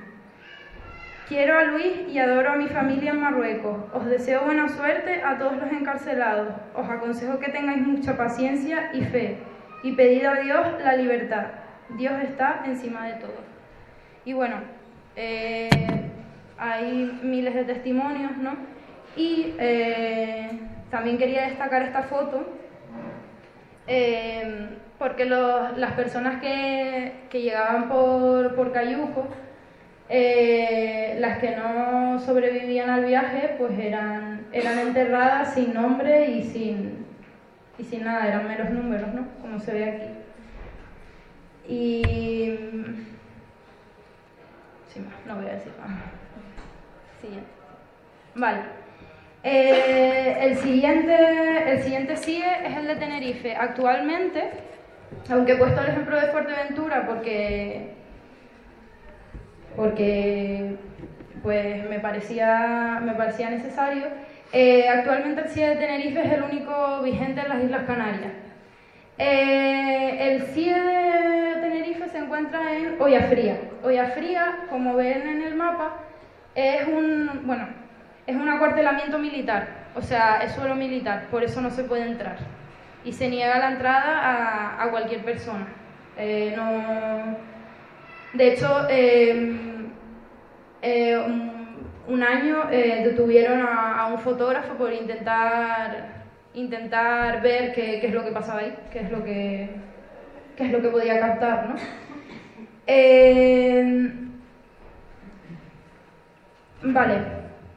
Quiero a Luis y adoro a mi familia en Marruecos. Os deseo buena suerte a todos los encarcelados. Os aconsejo que tengáis mucha paciencia y fe y pedid a Dios la libertad. Dios está encima de todo. Y bueno, eh, hay miles de testimonios, ¿no? Y eh, también quería destacar esta foto eh, porque las personas que, llegaban por, por Cayuco, las que no sobrevivían al viaje, pues eran, eran enterradas sin nombre y sin, y sin nada, eran meros números, ¿no? Como se ve aquí. Y... No voy a decir más. Siguiente. Vale. Eh, el, siguiente, el siguiente sigue es el de Tenerife. Actualmente, aunque he puesto el ejemplo de Fuerteventura porque, porque pues, me, parecía, me parecía necesario, eh, actualmente el CIE de Tenerife es el único vigente en las Islas Canarias. Eh, el CIE de Tenerife se encuentra en Fría. Olla Fría, como ven en el mapa, es un, bueno, es un acuartelamiento militar, o sea, es suelo militar, por eso no se puede entrar. Y se niega la entrada a, cualquier persona. Eh, no... De hecho, em, eh, un, año detuvieron a, un fotógrafo por intentar, intentar ver qué, qué, es lo que pasaba ahí, qué es lo que, qué es lo que podía captar. ¿no? Vale.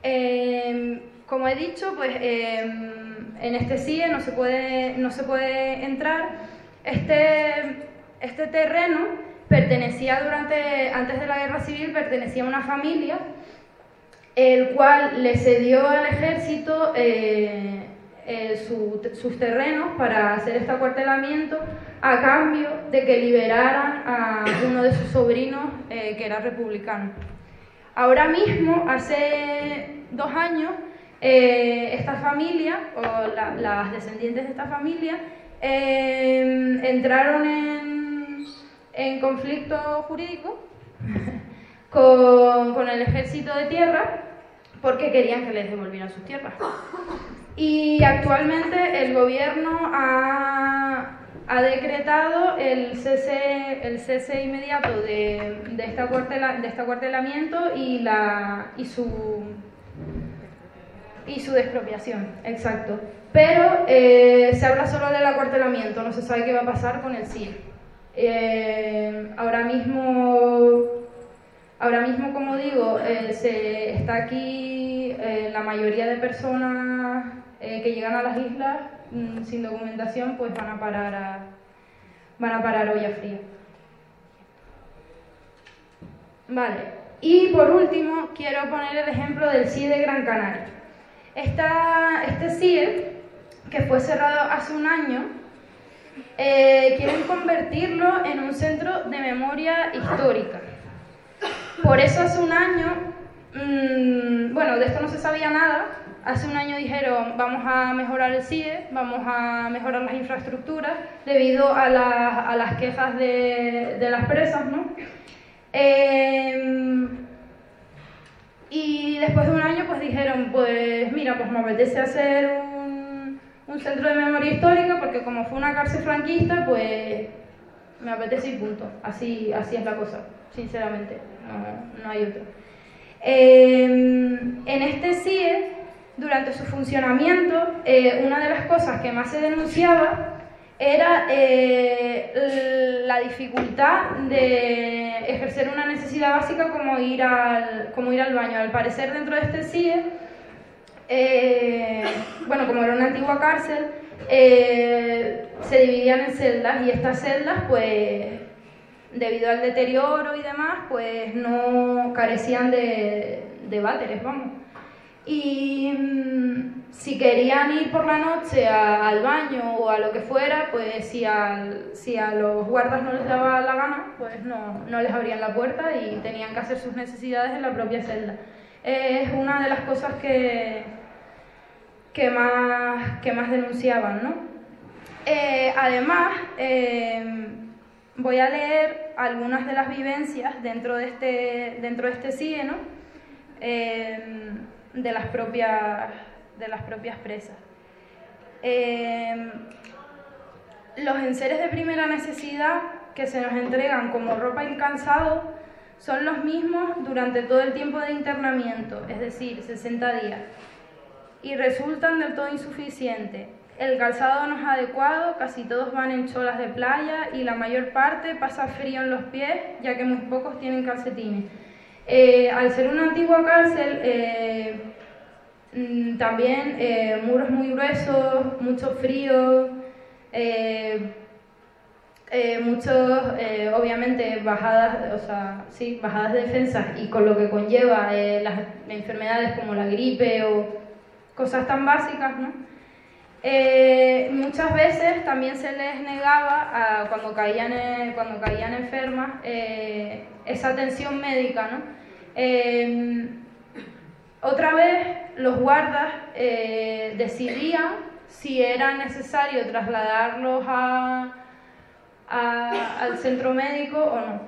Em, como he dicho, pues em, en este CIE no se puede, no se puede entrar. Este, este terreno pertenecía durante, antes de la guerra civil, pertenecía a una familia, el cual le cedió al ejército eh, eh, sus terrenos para hacer este acuartelamiento a cambio de que liberaran a uno de sus sobrinos eh, que era republicano. Ahora mismo, hace dos años, esta familia, o las descendientes de esta familia, entraron en en conflicto jurídico *laughs* con, el ejército de tierra porque querían que les devolvieran sus tierras. Y actualmente el gobierno ha, decretado el cese, el cese inmediato de, de, este de este acuartelamiento y, la, y, su, y su despropiación, exacto. Pero eh, se habla solo del acuartelamiento, no se sabe qué va a pasar con el CIR. Eh, ahora mismo, ahora mismo, como digo, eh, se está aquí eh, la mayoría de personas que llegan a las islas mm, sin documentación, pues van a parar a, van a parar fría. Vale. Y por último, quiero poner el ejemplo del CIE de Gran Canaria. Esta, este CIE, que fue cerrado hace un año, eh, quieren convertirlo en un centro de memoria histórica. Por eso hace un año, mm, bueno, de esto no se sabía nada, hace un año dijeron vamos a mejorar el CIE, vamos a mejorar las infraestructuras debido a, las quejas de, las presas, ¿no? Em, y después de un año pues dijeron, pues mira, pues me apetece hacer un un centro de memoria histórica porque como fue una cárcel franquista, pues me apetece y punto. Así, así es la cosa, sinceramente, no, hay otro. Em, en este CIE, durante su funcionamiento, eh, una de las cosas que más se denunciaba era eh, la dificultad de ejercer una necesidad básica como ir, al, como ir al baño. Al parecer, dentro de este CIE, eh, bueno, como era una antigua cárcel, se dividían en celdas y estas celdas, pues, debido al deterioro y demás, pues no carecían de, de váteres, vamos. Y mm, si querían ir por la noche al baño o a lo que fuera, pues si, si a los guardas no les daba la gana, pues no, no les abrían la puerta y tenían que hacer sus necesidades en la propia celda es una de las cosas que, que, más, que más denunciaban. ¿no? Eh, además, eh, voy a leer algunas de las vivencias dentro de este, dentro de este CIE, ¿no? Eh, de, las propias, de las propias presas. los enseres de primera necesidad que se nos entregan como ropa incansado son los mismos durante todo el tiempo de internamiento, es decir, 60 días, y resultan del todo insuficientes. El calzado no es adecuado, casi todos van en cholas de playa y la mayor parte pasa frío en los pies, ya que muy pocos tienen calcetines. Eh, al ser una antigua cárcel, eh, mm, también eh, muros muy gruesos, mucho frío, muchos, obviamente, bajadas, o sea, sí, bajadas de defensas y con lo que conlleva las enfermedades como la gripe o cosas tan básicas, ¿no? muchas veces también se les negaba, a, cuando, caían, cuando caían enfermas, esa atención médica, ¿no? otra vez, los guardas decidían si era necesario trasladarlos a al centro médico o no.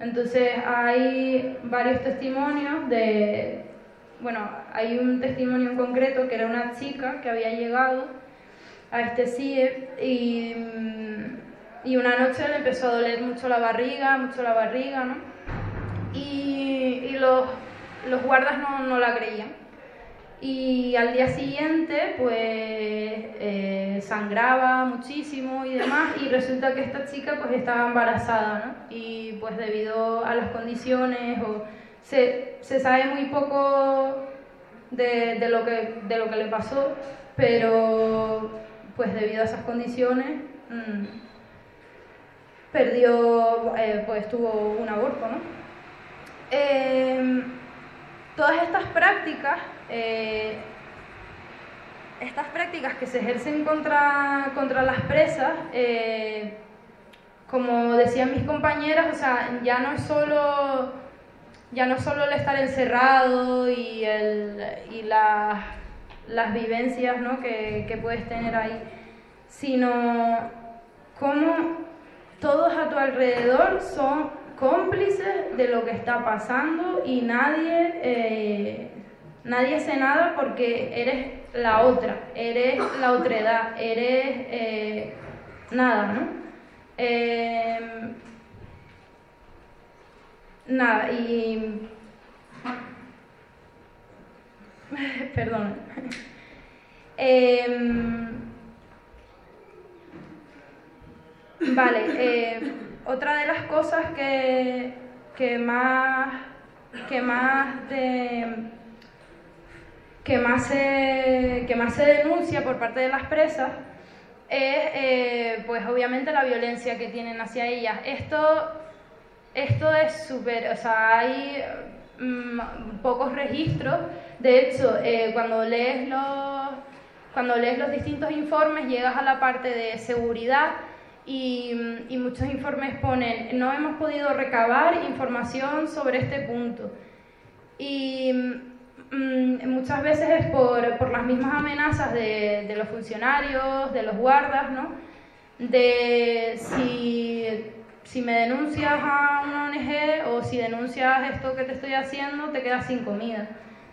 Entonces hay varios testimonios de, bueno, hay un testimonio en concreto que era una chica que había llegado a este CIE y, y una noche le empezó a doler mucho la barriga, mucho la barriga, ¿no? Y, los, los guardas no, no la creían y al día siguiente pues eh, sangraba muchísimo y demás y resulta que esta chica pues estaba embarazada ¿no? y pues debido a las condiciones o se, se sabe muy poco de, de, lo que, de lo que le pasó pero pues debido a esas condiciones mm, perdió, eh, pues tuvo un aborto, ¿no? Em, todas estas prácticas, eh, estas prácticas que se ejercen contra, contra las presas, eh, como decían mis compañeras, o sea, ya no es solo, ya no solo el estar encerrado y, el, y las vivencias ¿no? que, que puedes tener ahí, sino cómo todos a tu alrededor son cómplices de lo que está pasando y nadie, eh, nadie hace nada porque eres la otra, eres la otredad, eres eh, nada, ¿no? Em, nada, y... *laughs* Perdón. Em, vale, eh, otra de las cosas que, que más que más de, que más se, que más se denuncia por parte de las presas es eh, pues obviamente la violencia que tienen hacia ellas. Esto, esto es súper, o sea, hay mm, pocos registros. De hecho, eh, cuando lees los cuando lees los distintos informes llegas a la parte de seguridad y, muchos informes ponen no hemos podido recabar información sobre este punto. Y Mm, muchas veces es por, por, las mismas amenazas de, de, los funcionarios, de los guardas, ¿no? De si, si me denuncias a una ONG o si denuncias esto que te estoy haciendo, te quedas sin comida.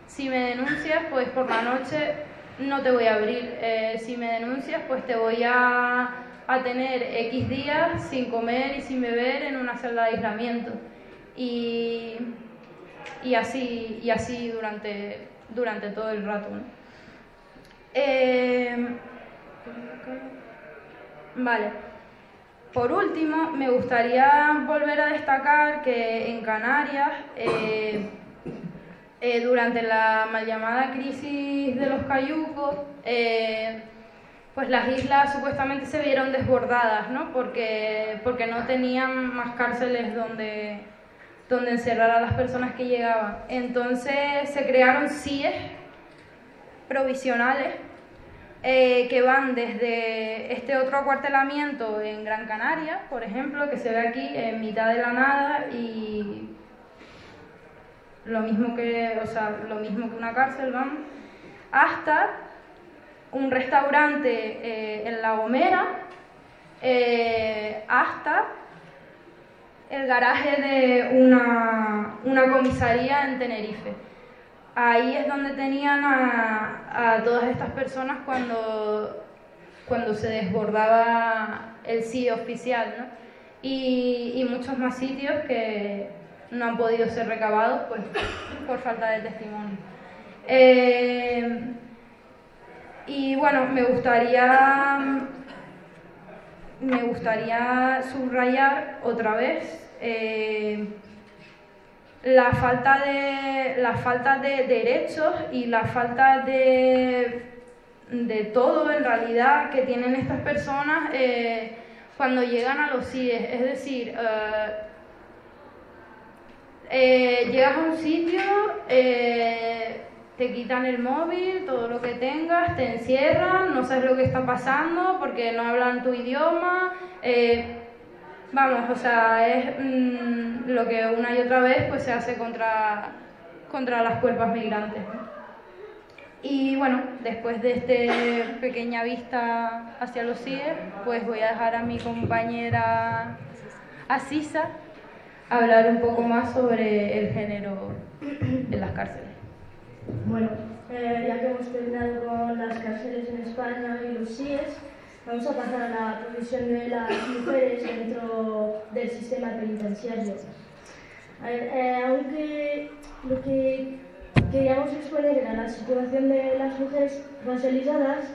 Si me denuncias, pues por la noche no te voy a abrir. Eh, si me denuncias, pues te voy a, a tener X días sin comer y sin beber en una celda de aislamiento. Y y así, y así durante, durante todo el rato. Eh, vale. Por último, me gustaría volver a destacar que en Canarias, eh, eh, durante la mal llamada crisis de los cayucos, pues las islas supuestamente se vieron desbordadas, ¿no? Porque, porque no tenían más cárceles donde, donde encerrar a las personas que llegaban. Entonces se crearon CIES provisionales eh, que van desde este otro acuartelamiento en Gran Canaria, por ejemplo, que se ve aquí en mitad de la nada y lo mismo que, o sea, lo mismo que una cárcel, vamos, hasta un restaurante eh, en La Gomera, eh, hasta el garaje de una, comisaría en Tenerife. Ahí es donde tenían a, todas estas personas cuando, cuando se desbordaba el sí oficial, ¿no? Y, muchos más sitios que no han podido ser recabados pues, por falta de testimonio. Eh, y bueno, me gustaría me gustaría subrayar otra vez eh, la, falta de, la falta de derechos y la falta de, de todo en realidad que tienen estas personas eh, cuando llegan a los CIES. Es decir, eh, llegas a un sitio, te quitan el móvil, todo lo que tengas, te encierran, no sabes lo que está pasando porque no hablan tu idioma. Eh, vamos, o sea, es mm, lo que una y otra vez pues se hace contra, contra las cuerpas migrantes. Y bueno, después de esta pequeña vista hacia los CIE, pues voy a dejar a mi compañera Asisa hablar un poco más sobre el género en las cárceles. Bueno, eh, ya que hemos terminado con las cárceles en España y los SIES, vamos a pasar a la provisión de las mujeres dentro del sistema penitenciario. Eh, aunque lo que queríamos exponer era la situación de las mujeres racializadas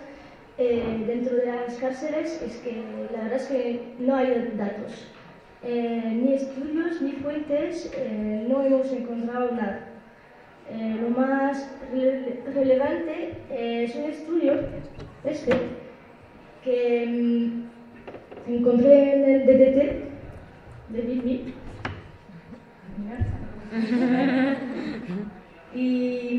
eh, dentro de las cárceles, es que la verdad es que no hay datos, ni estudios ni fuentes, no hemos encontrado nada. Eh, lo más relevante es un estudio, este, que mm, encontré en el DDT de Bibi. *laughs* y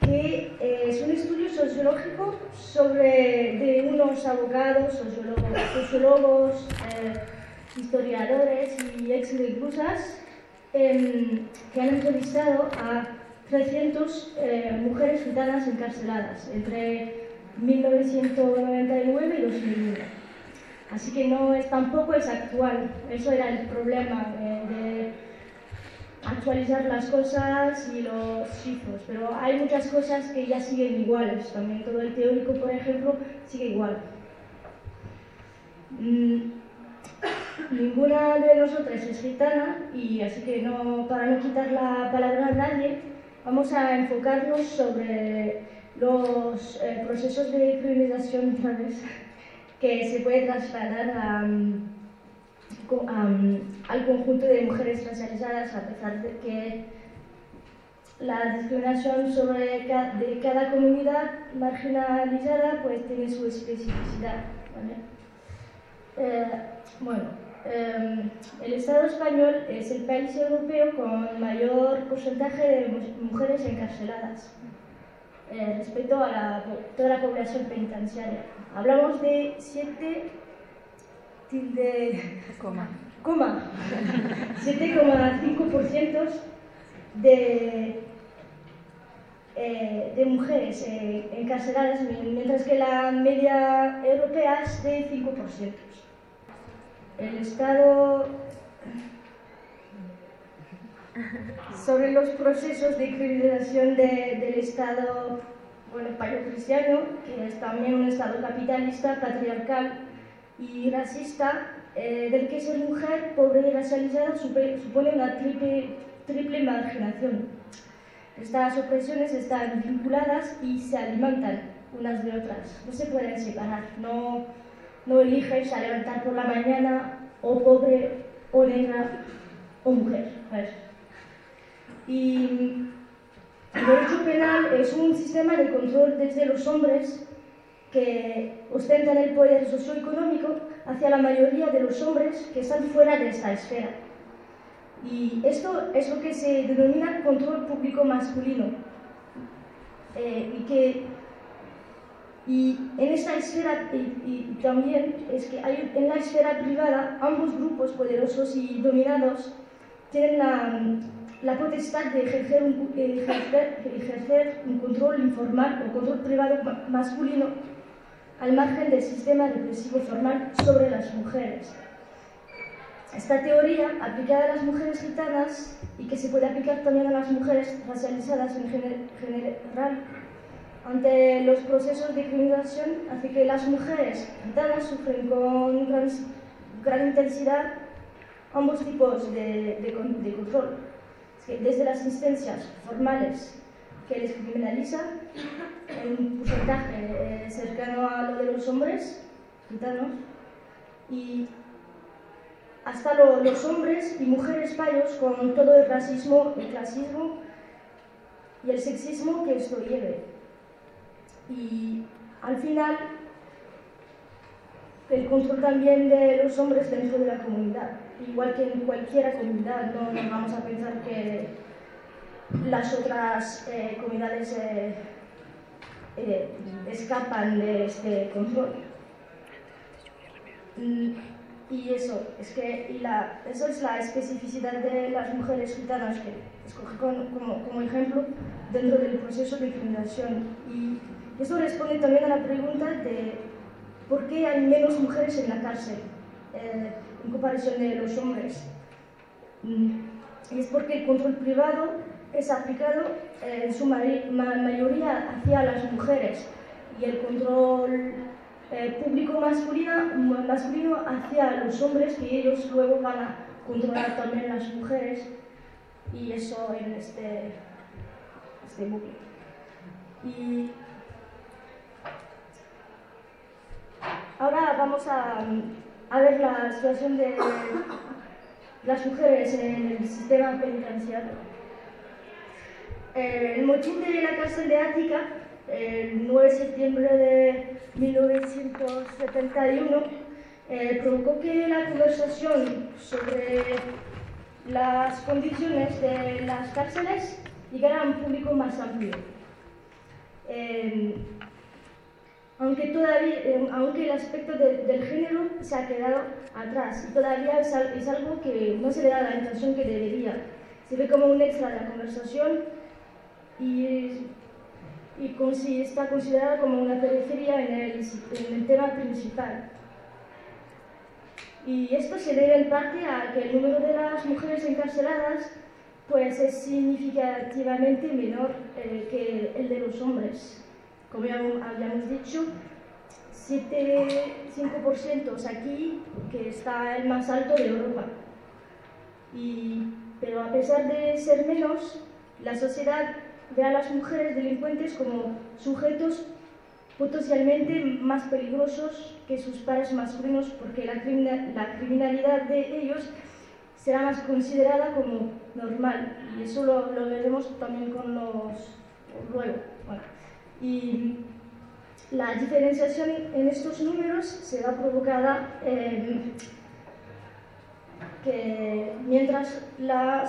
que eh, es un estudio sociológico sobre de unos abogados, sociólogos, sociólogos eh, historiadores y ex reclusas que han entrevistado a 300 eh, mujeres gitanas encarceladas entre 1999 y 2001. Así que no es tampoco es actual. Eso era el problema de actualizar las cosas y los cifros, pero hay muchas cosas que ya siguen iguales. También todo el teórico, por ejemplo, sigue igual. Mm, ninguna de nosotras es gitana y así que para no quitar la palabra a nadie, vamos a enfocarnos sobre los eh, procesos de criminalización que se puede trasladar a... Mm, al conjunto de mujeres racializadas, a pesar de que la discriminación sobre de cada comunidad marginalizada pues tiene su especificidad. Eh, bueno, em, el Estado español es el país europeo con mayor porcentaje de mujeres encarceladas eh, respecto a toda la población penitenciaria. Hablamos de 7 tilde coma, coma 7,5% de, eh, de mujeres eh, encarceladas, mientras que la media europea es de 5%. El Estado sobre los procesos de criminalización del Estado bueno, cristiano, que es también un Estado capitalista, patriarcal, y racista, eh, del que ser mujer, pobre y racializada supone una triple, triple marginación. Estas opresiones están vinculadas y se alimentan unas de otras, no se pueden separar, no, no eliges a levantar por la mañana o pobre o negra o mujer. Y el derecho penal es un sistema de control desde los hombres que ostentan el poder socioeconómico hacia la mayoría de los hombres que están fuera de esta esfera. Y esto es lo que se denomina control público masculino. Eh, y que y en esta esfera, y, también es que hay, en la esfera privada, ambos grupos poderosos y dominados tienen la, la potestad de ejercer un, ejercer, ejercer un control informal o control privado masculino al margen del sistema represivo formal sobre las mujeres. Esta teoría, aplicada a las mujeres gitanas y que se puede aplicar también a las mujeres racializadas en general, ante los procesos de criminalización, hace que las mujeres gitanas sufren con gran, intensidad ambos tipos de, de control. desde las instancias formales que les criminaliza en un porcentaje eh, cercano a lo de los hombres gitanos y hasta los hombres y mujeres payos con todo el racismo, el clasismo y el sexismo que esto lleve. Y al final, el control también de los hombres dentro de la comunidad, igual que en cualquier comunidad, no nos vamos a pensar que las otras eh, comunidades eh, eh, escapan de este control. Mm, y eso, es que y la, eso es la especificidad de las mujeres gitanas que escogí como, como, ejemplo dentro del proceso de criminalización. Y eso responde también a la pregunta de por qué hay menos mujeres en la cárcel en comparación de los hombres. Mm, y es porque el control privado es aplicado eh, en su mayoría hacia las mujeres y el control eh, público masculino, masculino hacia los hombres que ellos luego van a controlar también las mujeres y eso en este, este ahora vamos a, ver la situación de las mujeres en el sistema penitenciario. Eh, el motín de la cárcel de Ática, el 9 de septiembre de 1971, eh, provocó que la conversación sobre las condiciones de las cárceles llegara a un público más amplio. Eh, aunque, todavía, aunque el aspecto del género se ha quedado atrás y todavía es, algo que no se le da la atención que debería. Se ve como un extra de la conversación y, y está considerada como una periferia en el, en el tema principal. Y esto se debe en parte a que el número de las mujeres encarceladas pues, es significativamente menor eh, que el de los hombres. Como ya habíamos dicho, 5% aquí, que está el más alto de Europa. Pero a pesar de ser menos, la sociedad ve a las mujeres delincuentes como sujetos potencialmente más peligrosos que sus pares masculinos porque la, criminalidad de ellos será más considerada como normal y eso lo, veremos también con los luego. Y la diferenciación en estos números será provocada eh, que mientras la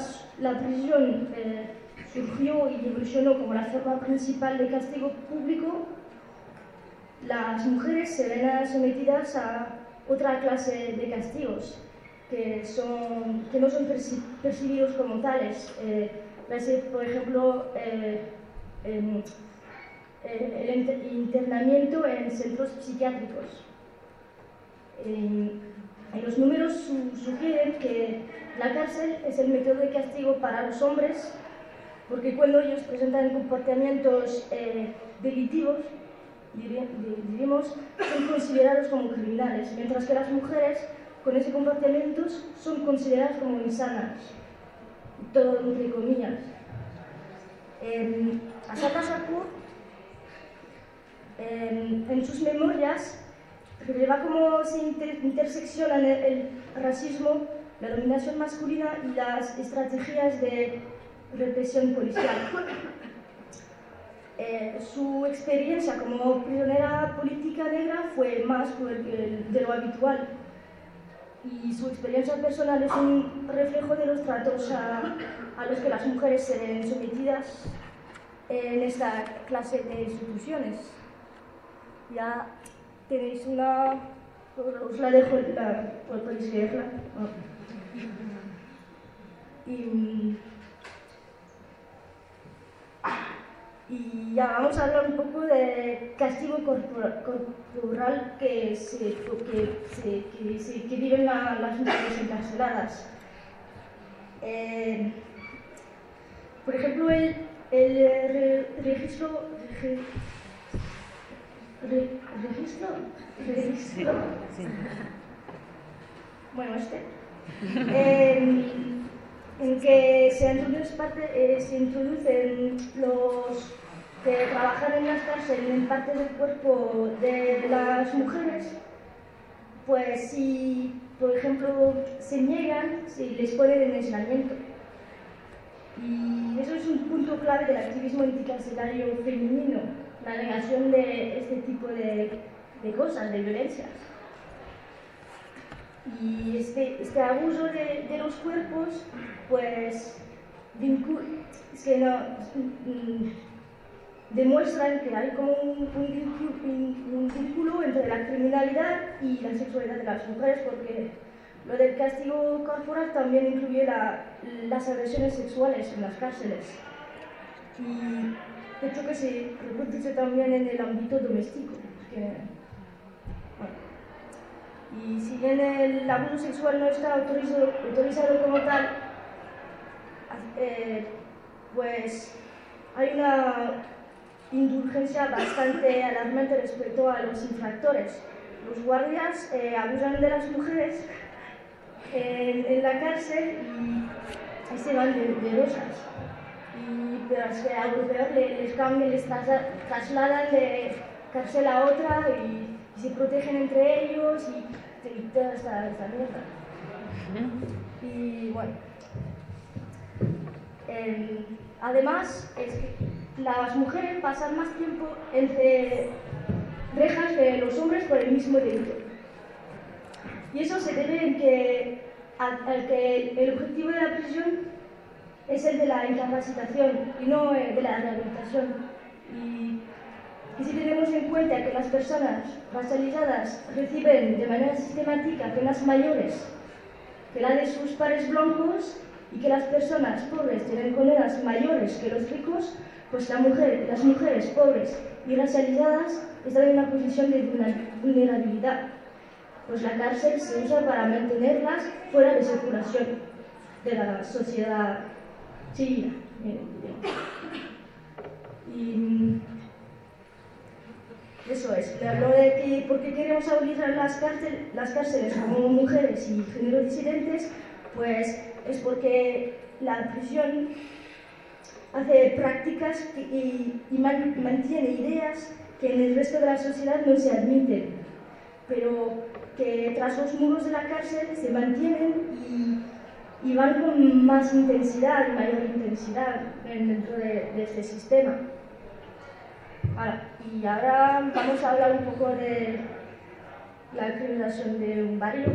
prisión eh, surgió y evolucionó como la forma principal de castigo público, las mujeres se ven sometidas a otra clase de castigos que, son, que no son percibidos como tales. Eh, por ejemplo, eh, el internamiento en centros psiquiátricos. los números sugieren que la cárcel es el método de castigo para los hombres porque cuando ellos presentan comportamientos eh, delitivos, diríamos, son considerados como criminales, mientras que las mujeres con ese comportamiento son consideradas como insanas, todo entre comillas. Eh, Asaka Sakur, en sus memorias, revela cómo se interseccionan el racismo, la dominación masculina y las estrategias de represión policial. Eh, su experiencia como prisionera política negra fue más de lo habitual y su experiencia personal es un reflejo de los tratos a, los que las mujeres se ven sometidas en esta clase de instituciones. Ya tenéis una... os la dejo, la, podéis leerla. Y, y ya vamos a hablar un poco de castigo corporal que, se, que, que, viven las mujeres encarceladas. Eh, por ejemplo, el, el registro, registro, registro, bueno, este, en que se introducen, parte, eh, se introducen los que trabajan en las cárceles en partes del cuerpo de las mujeres, pues si, por ejemplo, se niegan, se les ponen en aislamiento. Y eso es un punto clave del activismo anticarcelario femenino, la negación de este tipo de, de cosas, de violencias. Y este, este abuso de, de los cuerpos, pues, es que no, mm, demuestran que hay como un, un, vínculo entre la criminalidad y la sexualidad de las mujeres, porque lo del castigo corporal también incluye las agresiones sexuales en las cárceles. Y de hecho que se reproduce también en el ámbito doméstico. Y si bien el abuso sexual no está autorizado, autorizado como tal, eh, pues hay una indulgencia bastante alarmante respecto a los infractores. Los guardias eh, abusan de las mujeres en, la cárcel y, se van de, de rosas. Y pero es que a los les, cambian, les trasladan de cárcel a otra y se protegen entre ellos y, toda esta, esta mierda. Y bueno, además, es que las mujeres pasan más tiempo entre rejas que los hombres por el mismo delito. Y eso se debe en que, al, que el objetivo de la prisión es el de la incapacitación y no el de la rehabilitación. Y, y si tenemos en cuenta que las personas racializadas reciben de manera sistemática penas mayores que la de sus pares blancos y que las personas pobres tienen condenas mayores que los ricos, pues la mujer, las mujeres pobres y racializadas están en una posición de vulnerabilidad, pues la cárcel se usa para mantenerlas fuera de circulación de la sociedad chilena. Y mm, eso es, le habló de que por qué queremos abolir las, cárcel, las cárceles como mujeres y género disidentes, pues es porque la prisión hace prácticas y, mantiene ideas que en el resto de la sociedad no se admiten, pero que tras los muros de la cárcel se mantienen y, van con más intensidad y mayor intensidad dentro de, este sistema. y ahora vamos a hablar un poco de la discriminación de un barrio,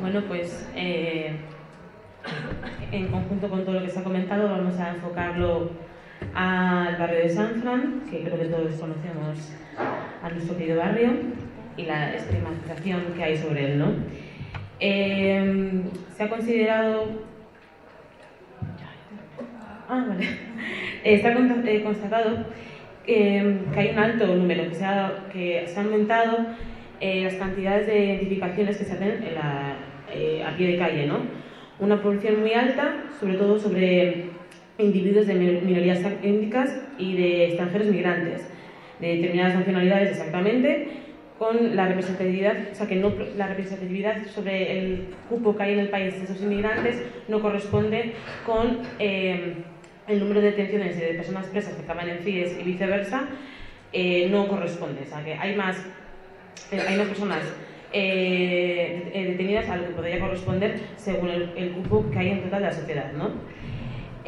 bueno, pues eh, en conjunto con todo lo que se ha comentado, vamos a enfocarlo al barrio de San Fran, que creo que todos conocemos a nuestro querido barrio, y la estigmatización que hay sobre él. ¿no? Eh, se ha considerado. Ah, vale. Eh, se ha constatado que hay un alto número, que se ha, que se ha aumentado eh, las cantidades de identificaciones que se hacen eh, a pie de calle, ¿no? Una población muy alta, sobre todo sobre individuos de minorías étnicas y de extranjeros migrantes, de determinadas nacionalidades exactamente, con la representatividad, o sea que no, la representatividad sobre el cupo que hay en el país de esos inmigrantes no corresponde con eh, el número de detenciones de personas presas que acaban en CIES y viceversa eh, no corresponde. O sea, que hay más, eh, hay más personas detenidas a lo que podría corresponder según el, cupo que hay en total de la sociedad. ¿no?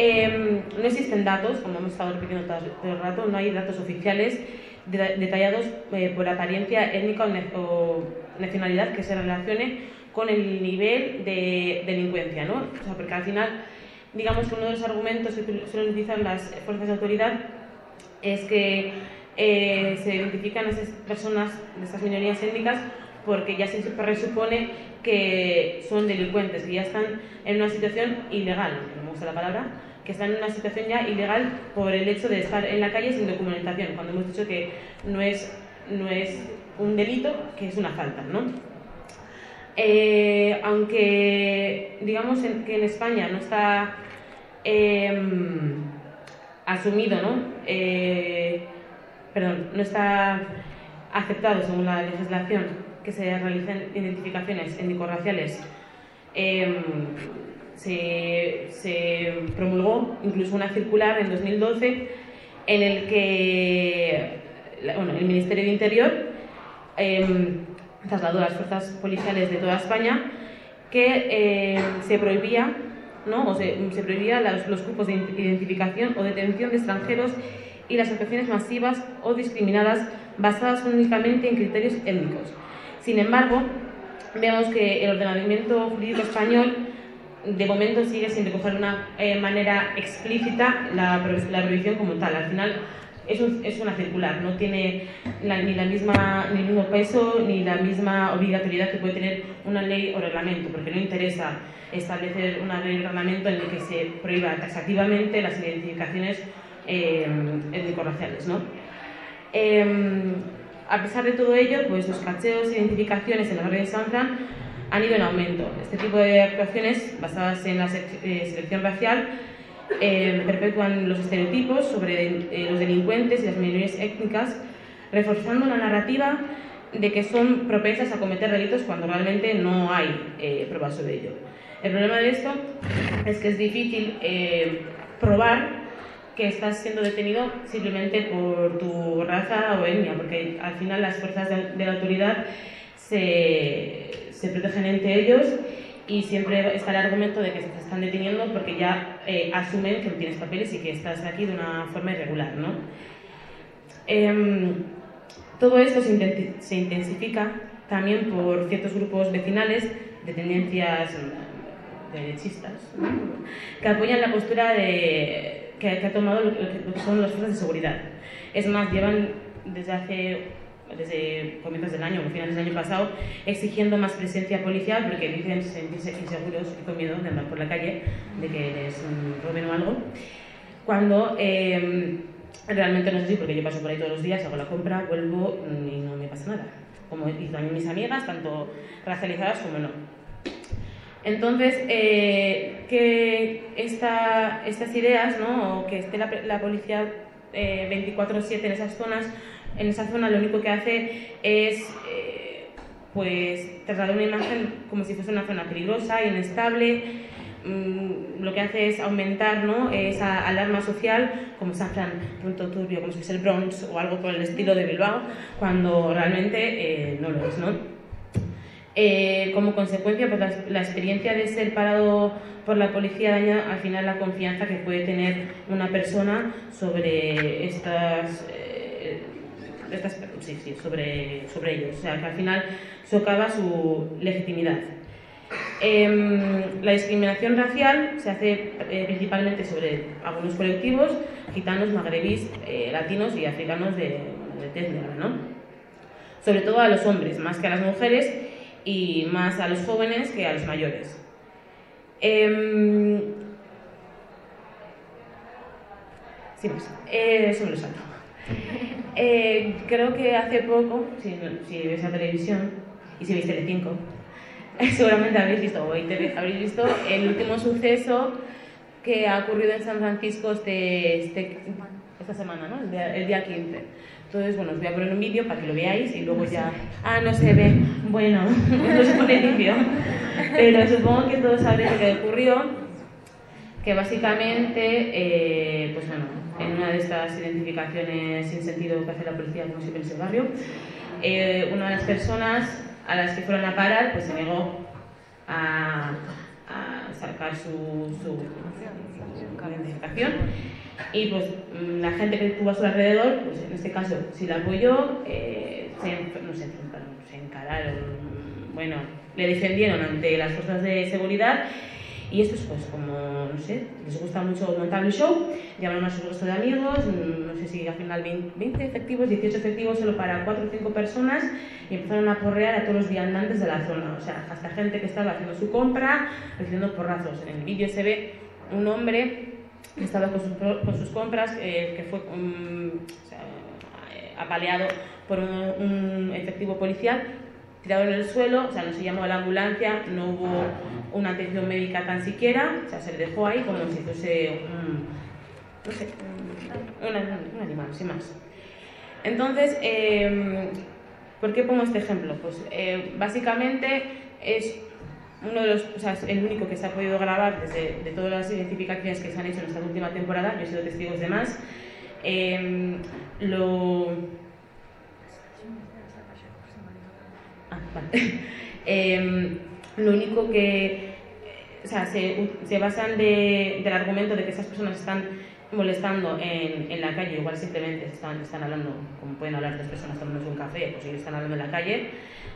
Em, no existen datos, como hemos estado repitiendo todo el rato, no hay datos oficiales detallados por apariencia étnica o, nacionalidad que se relacione con el nivel de delincuencia, ¿no? O sea, porque al final digamos que uno de los argumentos que suelen utilizar las fuerzas de autoridad es que eh, se identifican a esas personas de estas minorías étnicas porque ya se presupone que son delincuentes, que ya están en una situación ilegal, no me la palabra, que están en una situación ya ilegal por el hecho de estar en la calle sin documentación, cuando hemos dicho que no es, no es un delito, que es una falta, ¿no? Eh, aunque digamos que en España no está em, asumido, ¿no? Eh, perdón, no está aceptado según la legislación que se realicen identificaciones étnico-raciales. Em, se, promulgó incluso una circular en 2012 en el que el Ministerio de Interior em, trasladó a las fuerzas policiales de toda España que eh, se prohibía ¿no? o se, prohibía los, grupos de identificación o detención de extranjeros y las actuaciones masivas o discriminadas basadas únicamente en criterios étnicos. Sin embargo, vemos que el ordenamiento jurídico español de momento sigue sin recoger una eh, manera explícita la, la prohibición como tal. Al final, es, es una circular, no tiene ni, la misma, ni el mismo peso ni la misma obligatoriedad que puede tener una ley o reglamento, porque no interesa establecer una ley o reglamento en el que se prohíba taxativamente las identificaciones eh, étnico-raciales. ¿no? Em, a pesar de todo ello, pues los cacheos e identificaciones en la barrio de San Fran han ido en aumento. Este tipo de actuaciones basadas en la eh, selección racial eh, perpetúan los estereotipos sobre eh, los delincuentes y las minorías étnicas, reforzando la narrativa de que son propensas a cometer delitos cuando realmente no hay eh, pruebas sobre ello. El problema de esto es que es difícil probar que estás siendo detenido simplemente por tu raza o etnia, porque al final las fuerzas de, la autoridad se, se protegen entre ellos y siempre está el argumento de que se te están deteniendo porque ya eh, asumen que no tienes papeles y que estás aquí de una forma irregular. ¿no? Em, todo esto se, intensifica también por ciertos grupos vecinales de tendencias mm, derechistas que apoyan la postura de, que, ha tomado lo que son las fuerzas de seguridad. Es más, llevan desde hace desde comienzos del año o finales del año pasado, exigiendo más presencia policial porque dicen sentirse inseguros y con miedo de andar por la calle, de que les roben o algo. Cuando eh, realmente no es así, porque yo paso por ahí todos los días, hago la compra, vuelvo y no me pasa nada. Como también mis amigas, tanto racializadas como no. Entonces, eh, que esta, estas ideas, ¿no? o que esté la, la policía eh, 24-7 en esas zonas, en esa zona lo único que hace es eh, pues trasladar una imagen como si fuese una zona peligrosa, inestable. Mm, lo que hace es aumentar ¿no? esa alarma social, como San Fran, pronto turbio, como si fuese el Bronx o algo por el estilo de Bilbao, cuando realmente eh, no lo es. ¿no? Eh, como consecuencia, pues la, la, experiencia de ser parado por la policía daña al final la confianza que puede tener una persona sobre estas sí, sí, sobre, sobre ellos. O sea, que al final socava su legitimidad. Eh, la discriminación racial se hace eh, principalmente sobre algunos colectivos, gitanos, magrebís, eh, latinos y africanos de, de ¿no? Sobre todo a los hombres, más que a las mujeres y más a los jóvenes que a los mayores. Em, sí, pues, eso me lo salto. *laughs* Eh, creo que hace poco, si, si ves la televisión y si veis Telecinco, *laughs* seguramente habréis visto, o habréis visto el último suceso que ha ocurrido en San Francisco este, este esta semana, ¿no? el, día, el día 15. Entonces, bueno, os voy a poner un vídeo para que lo veáis y luego ya... Ah, no se ve. Bueno, *laughs* no se pone vídeo. Pero supongo que todos sabréis lo que ocurrió, que básicamente, eh, pues bueno, en una de estas identificaciones sin sentido que hace la policía, como siempre en ese barrio, eh, una de las personas a las que fueron a parar pues se negó a, a sacar su, su, identificación. Y pues mm, la gente que tuvo a su alrededor, pues en este caso si la apoyó, eh, se, no sé, se encararon, bueno, le defendieron ante las fuerzas de seguridad y estos, pues, como, no sé, les gusta mucho montar el show, llamaron a su resto de amigos, mm, no sé si al final 20 efectivos, 18 efectivos solo para 4 o 5 personas, y empezaron a porrear a todos los viandantes de la zona. O sea, hasta gente que estaba haciendo su compra, recibiendo porrazos. En el vídeo se ve un hombre que estaba con sus, con sus compras, eh, que fue um, o sea, apaleado por un efectivo policial tirado en el suelo, o sea, no se llamó a la ambulancia, no hubo una atención médica tan siquiera, o sea, se dejó ahí como si fuese un, no sé, animal, sin más. Entonces, eh, ¿por qué pongo este ejemplo? Pues eh, básicamente es uno de los, o sea, el único que se ha podido grabar desde de todas las identificaciones que se han hecho en esta última temporada, yo he sido testigo de más. Eh, lo *laughs* eh, lo único que o sea, se, se basan de, del argumento de que esas personas están molestando en, en, la calle, igual simplemente están, están hablando, como pueden hablar dos personas tomándose un café, pues ellos están hablando en la calle,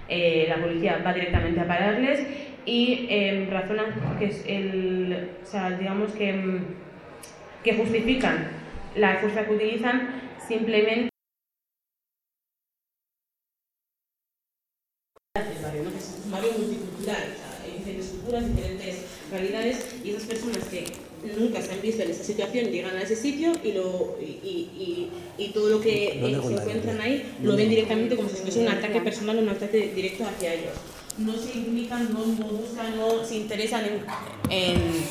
eh, la policía va directamente a pararles y eh, razonan que es el, o sea, digamos que, que justifican la fuerza que utilizan simplemente barrio multicultural, o sea, hay diferentes culturas, diferentes realidades y esas personas que nunca se han visto en esa situación llegan a ese sitio y, lo, y, y, y todo lo que eh, se encuentran ahí lo ven directamente como si fuese un ataque personal un ataque directo hacia ellos. No se implican, no, no buscan, no se interesan en, en,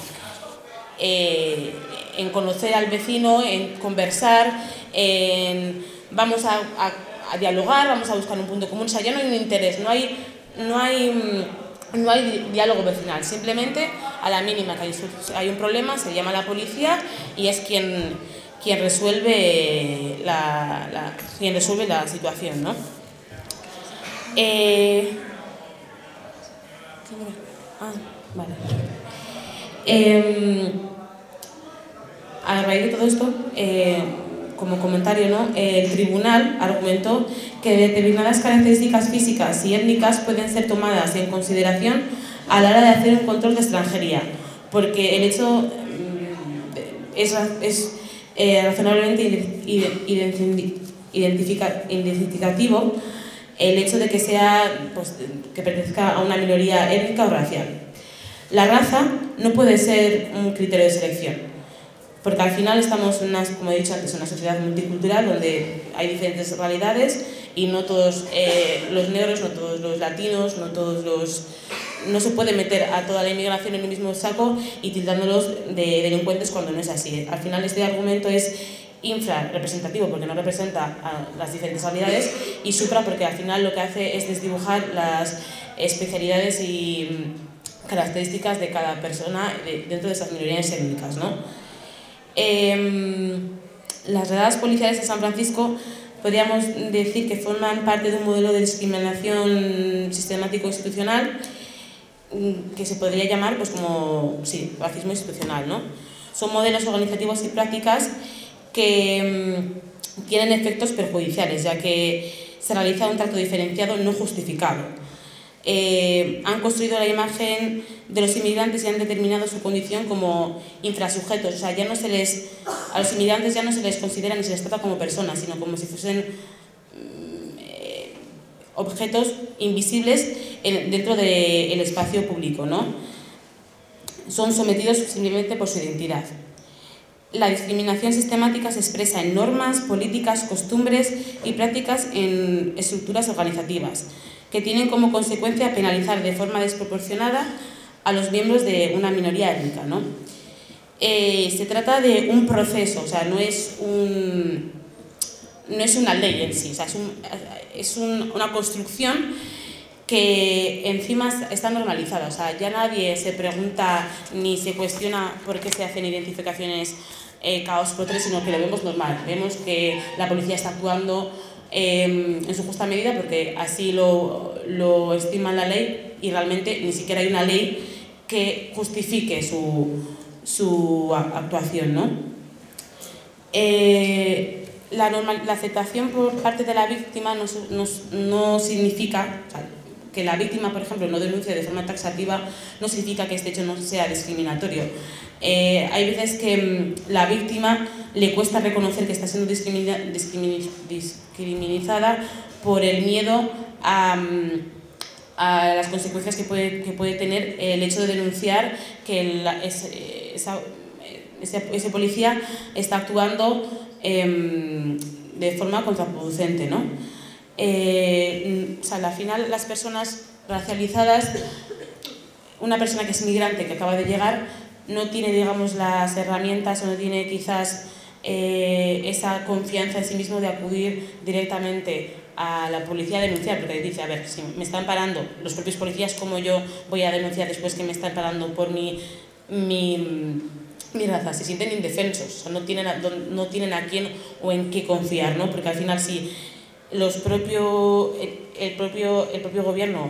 eh, en conocer al vecino, en conversar, en vamos a, a, a dialogar, vamos a buscar un punto común. O sea, ya no hay un interés, no hay no hay, no hay diálogo vecinal, simplemente a la mínima que hay, un problema se llama la policía y es quien, quien, resuelve, la, la, quien resuelve la situación. ¿no? Eh, Ah, vale. Em, a raíz de todo esto, eh, como comentario, ¿no? el tribunal argumentó que determinadas características físicas y étnicas pueden ser tomadas en consideración a la hora de hacer un control de extranjería, porque el hecho mm, es, es eh, razonablemente identificativo el hecho de que sea pues, que pertenezca a una minoría étnica o racial. La raza no puede ser un criterio de selección porque al final estamos, una, como he dicho antes, en una sociedad multicultural donde hay diferentes realidades y no todos eh, los negros, no todos los latinos, no todos los... No se puede meter a toda la inmigración en el mismo saco y tildándolos de delincuentes cuando no es así. Al final este argumento es infra representativo porque no representa a las diferentes realidades y supra porque al final lo que hace es desdibujar las especialidades y características de cada persona dentro de esas minorías étnicas. ¿no? Em, las redadas policiales de San Francisco podríamos decir que forman parte de un modelo de discriminación sistemático institucional mm, que se podría llamar pues como sí, racismo institucional. ¿no? Son modelos organizativos y prácticas que mm, tienen efectos perjudiciales, ya que se realiza un trato diferenciado no justificado eh, han construido la imagen de los inmigrantes y han determinado su condición como infrasujetos. O sea, ya no se les, a los inmigrantes ya no se les considera ni se les trata como personas, sino como si fuesen mm, eh, objetos invisibles dentro del espacio público. ¿no? Son sometidos simplemente por su identidad. La discriminación sistemática se expresa en normas, políticas, costumbres y prácticas en estructuras organizativas que tienen como consecuencia penalizar de forma desproporcionada a los miembros de una minoría étnica. ¿no? Eh, se trata de un proceso, o sea, no es, un, no es una ley en sí, o sea, es, un, es un, una construcción que encima está normalizada, o sea, ya nadie se pregunta ni se cuestiona por qué se hacen identificaciones eh, caos por tres, sino que lo vemos normal, vemos que la policía está actuando Em, en su justa medida porque así lo, lo, estima la ley y realmente ni siquiera hay una ley que justifique su, su actuación. ¿no? Eh, la, normal, la, aceptación por parte de la víctima no, no, no significa, que la víctima, por ejemplo, no denuncie de forma taxativa, no significa que este hecho no sea discriminatorio. Eh, hay veces que mm, la víctima le cuesta reconocer que está siendo discriminada por el miedo a, mm, a las consecuencias que puede, que puede, tener el hecho de denunciar que ese, ese, policía está actuando em, de forma contraproducente. ¿no? Eh, o sea, al final las personas racializadas, una persona que es migrante que acaba de llegar, no tiene, digamos, las herramientas o no tiene quizás eh, esa confianza en sí mismo de acudir directamente a la policía a denunciar, porque dice, a ver, si me están parando los propios policías, ¿cómo yo voy a denunciar después que me están parando por mi, mi, mi raza? Se sienten indefensos, no, tienen a, no tienen a quién o en qué confiar, ¿no? Porque al final si los propio, el, propio, el propio gobierno,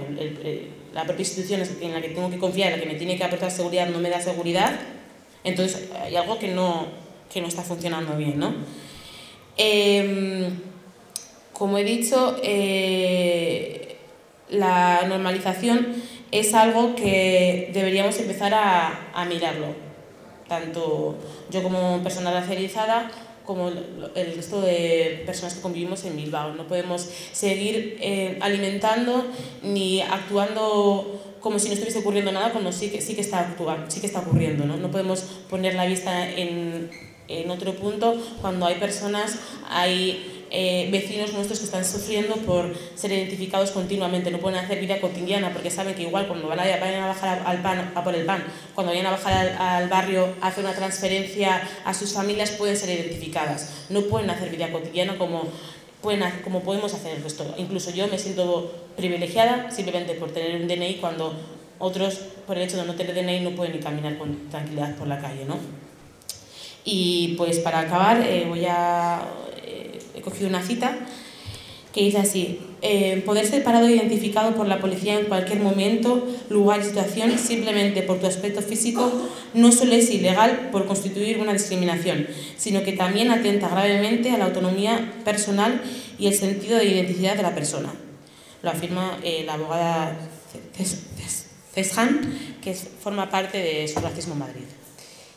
la propia institución en la que tengo que confiar, la que me tiene que aportar seguridad, no me da seguridad, entonces hay algo que no, que no está funcionando bien. ¿no? Em, como he dicho, eh, la normalización es algo que deberíamos empezar a, a mirarlo, tanto yo como persona racializada como el resto de personas que convivimos en Bilbao. No podemos seguir eh, alimentando ni actuando como si no estuviese ocurriendo nada cuando sí que, está, sí que está ocurriendo. ¿no? no podemos poner la vista en, en otro punto cuando hay personas, hay eh, vecinos nuestros que están sufriendo por ser identificados continuamente, no pueden hacer vida cotidiana porque saben que igual cuando van a, vayan a bajar al pan, a por el pan, cuando vayan a bajar al, barrio a hacer una transferencia a sus familias pueden ser identificadas. No pueden hacer vida cotidiana como, pueden, como podemos hacer el resto. Incluso yo me siento privilegiada simplemente por tener un DNI cuando otros, por el hecho de no tener DNI, no pueden ni caminar con tranquilidad por la calle. ¿no? Y pues para acabar, eh, voy a cogido una cita que dice así, eh, poder ser parado e identificado por la policía en cualquier momento, lugar y situación simplemente por tu aspecto físico no solo es ilegal por constituir una discriminación, sino que también atenta gravemente a la autonomía personal y el sentido de identidad de la persona. Lo afirma eh, la abogada Ceshan, que forma parte de su Racismo Madrid.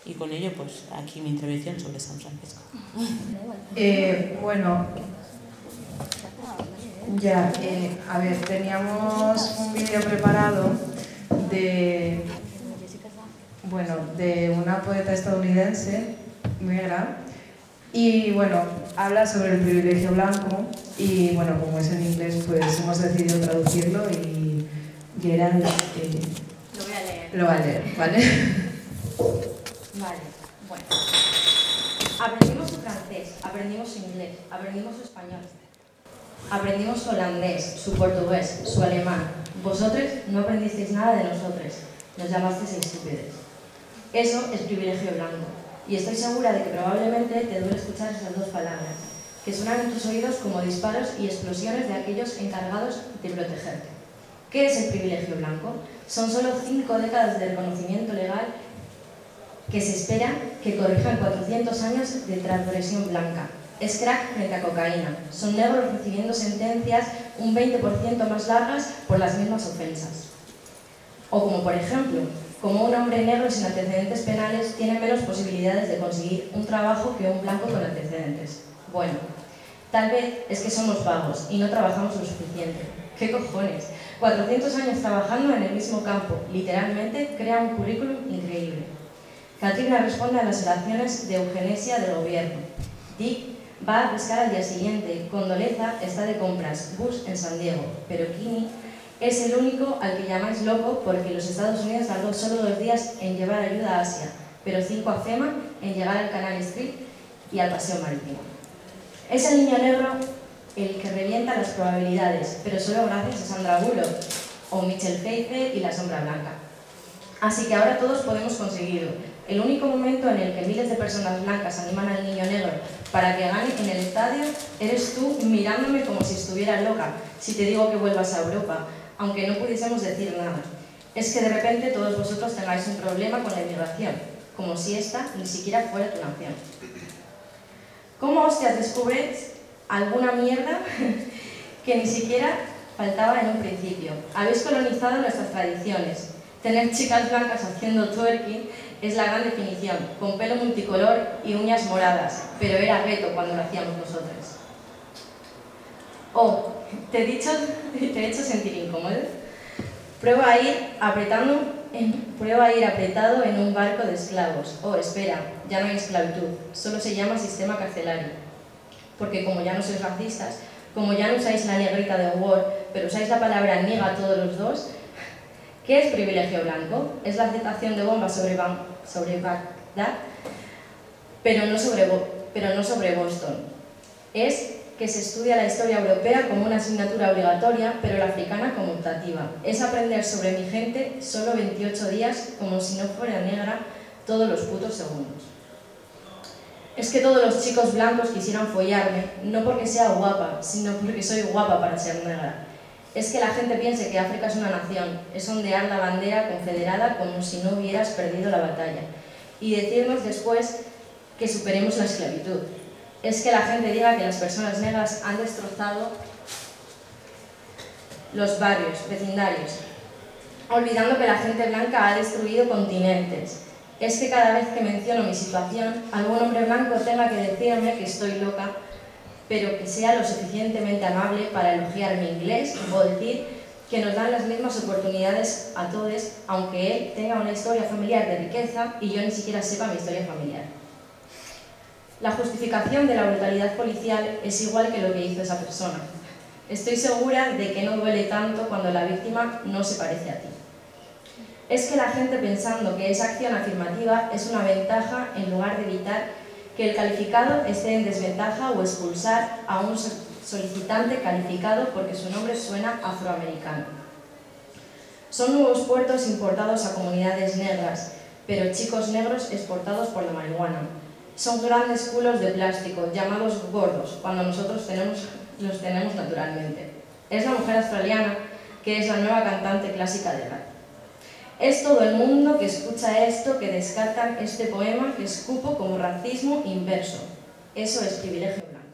Y con ello, pues aquí mi intervención sobre San Francisco. *laughs* Eh, bueno, ya, eh, a ver, teníamos un vídeo preparado de, bueno, de una poeta estadounidense, negra, y bueno, habla sobre el privilegio blanco y bueno, como es en inglés, pues hemos decidido traducirlo y Gerald eh, lo voy a leer. Lo va a leer, ¿vale? *laughs* Vale, bueno. Aprendimos su francés, aprendimos inglés, aprendimos su español. Aprendimos su holandés, su portugués, su alemán. Vosotros no aprendisteis nada de nosotros. Nos llamasteis estúpidos. Eso es privilegio blanco. Y estoy segura de que probablemente te duele escuchar esas dos palabras, que suenan en tus oídos como disparos y explosiones de aquellos encargados de protegerte. ¿Qué es el privilegio blanco? Son solo cinco décadas de reconocimiento legal que se espera que corrijan 400 años de transgresión blanca, es crack frente a cocaína. Son negros recibiendo sentencias un 20% más largas por las mismas ofensas. O como por ejemplo, como un hombre negro sin antecedentes penales tiene menos posibilidades de conseguir un trabajo que un blanco con antecedentes. Bueno, tal vez es que somos vagos y no trabajamos lo suficiente. ¿Qué cojones? 400 años trabajando en el mismo campo, literalmente, crea un currículum increíble. Katrina responde a las oraciones de eugenesia del gobierno. Dick Va a pescar al día siguiente. Condoleza está de compras. Bush en San Diego. Pero Kini es el único al que llamáis loco porque los Estados Unidos tardó solo dos días en llevar ayuda a Asia, pero cinco a FEMA en llegar al Canal Street y al Paseo Marítimo. Es el niño negro el que revienta las probabilidades, pero solo gracias a Sandra Bullock o Michelle Pfeiffer y la sombra blanca. Así que ahora todos podemos conseguirlo. El único momento en el que miles de personas blancas animan al niño negro para que gane en el estadio eres tú mirándome como si estuviera loca si te digo que vuelvas a Europa, aunque no pudiésemos decir nada. Es que de repente todos vosotros tengáis un problema con la inmigración, como si esta ni siquiera fuera tu nación. ¿Cómo hostias descubres alguna mierda *laughs* que ni siquiera faltaba en un principio? Habéis colonizado nuestras tradiciones. Tener chicas blancas haciendo twerking es la gran definición, con pelo multicolor y uñas moradas, pero era reto cuando lo hacíamos nosotros. Oh, ¿te he dicho, te he hecho sentir incómodo? Prueba a ir apretando prueba ir apretado en un barco de esclavos. Oh, espera, ya no hay esclavitud, solo se llama sistema carcelario. Porque como ya no sois racistas, como ya no usáis la negrita de Word, pero usáis la palabra niga todos los dos, ¿Qué es privilegio blanco? Es la aceptación de bombas sobre, sobre Bagdad, pero no sobre, pero no sobre Boston. Es que se estudia la historia europea como una asignatura obligatoria, pero la africana como optativa. Es aprender sobre mi gente solo 28 días, como si no fuera negra, todos los putos segundos. Es que todos los chicos blancos quisieran follarme, no porque sea guapa, sino porque soy guapa para ser negra es que la gente piense que África es una nación, es ondear la bandera confederada como si no hubieras perdido la batalla, y decirnos después que superemos la esclavitud. Es que la gente diga que las personas negras han destrozado los barrios, vecindarios, olvidando que la gente blanca ha destruido continentes. Es que cada vez que menciono mi situación, algún hombre blanco tenga que decirme que estoy loca pero que sea lo suficientemente amable para elogiar mi inglés o decir que nos dan las mismas oportunidades a todos, aunque él tenga una historia familiar de riqueza y yo ni siquiera sepa mi historia familiar. La justificación de la brutalidad policial es igual que lo que hizo esa persona. Estoy segura de que no duele tanto cuando la víctima no se parece a ti. Es que la gente pensando que esa acción afirmativa es una ventaja en lugar de evitar que el calificado esté en desventaja o expulsar a un solicitante calificado porque su nombre suena afroamericano. Son nuevos puertos importados a comunidades negras, pero chicos negros exportados por la marihuana. Son grandes culos de plástico, llamados gordos, cuando nosotros los tenemos naturalmente. Es la mujer australiana que es la nueva cantante clásica de rap. Es todo el mundo que escucha esto, que descarta este poema que escupo como racismo inverso. Eso es privilegio blanco.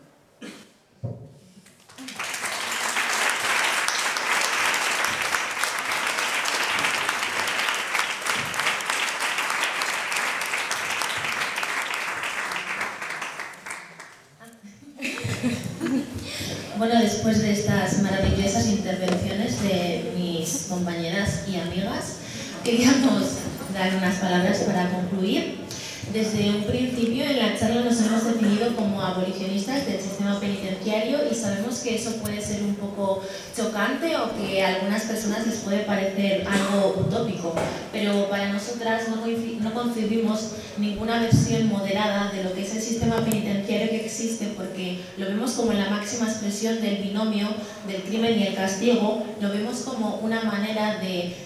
Bueno, después de estas maravillosas intervenciones de mis compañeras y amigas, queríamos dar unas palabras para concluir. Desde un principio en la charla nos hemos definido como abolicionistas del sistema penitenciario y sabemos que eso puede ser un poco chocante o que a algunas personas les puede parecer algo utópico, pero para nosotras no, no concebimos ninguna versión moderada de lo que es el sistema penitenciario que existe porque lo vemos como la máxima expresión del binomio del crimen y el castigo, lo vemos como una manera de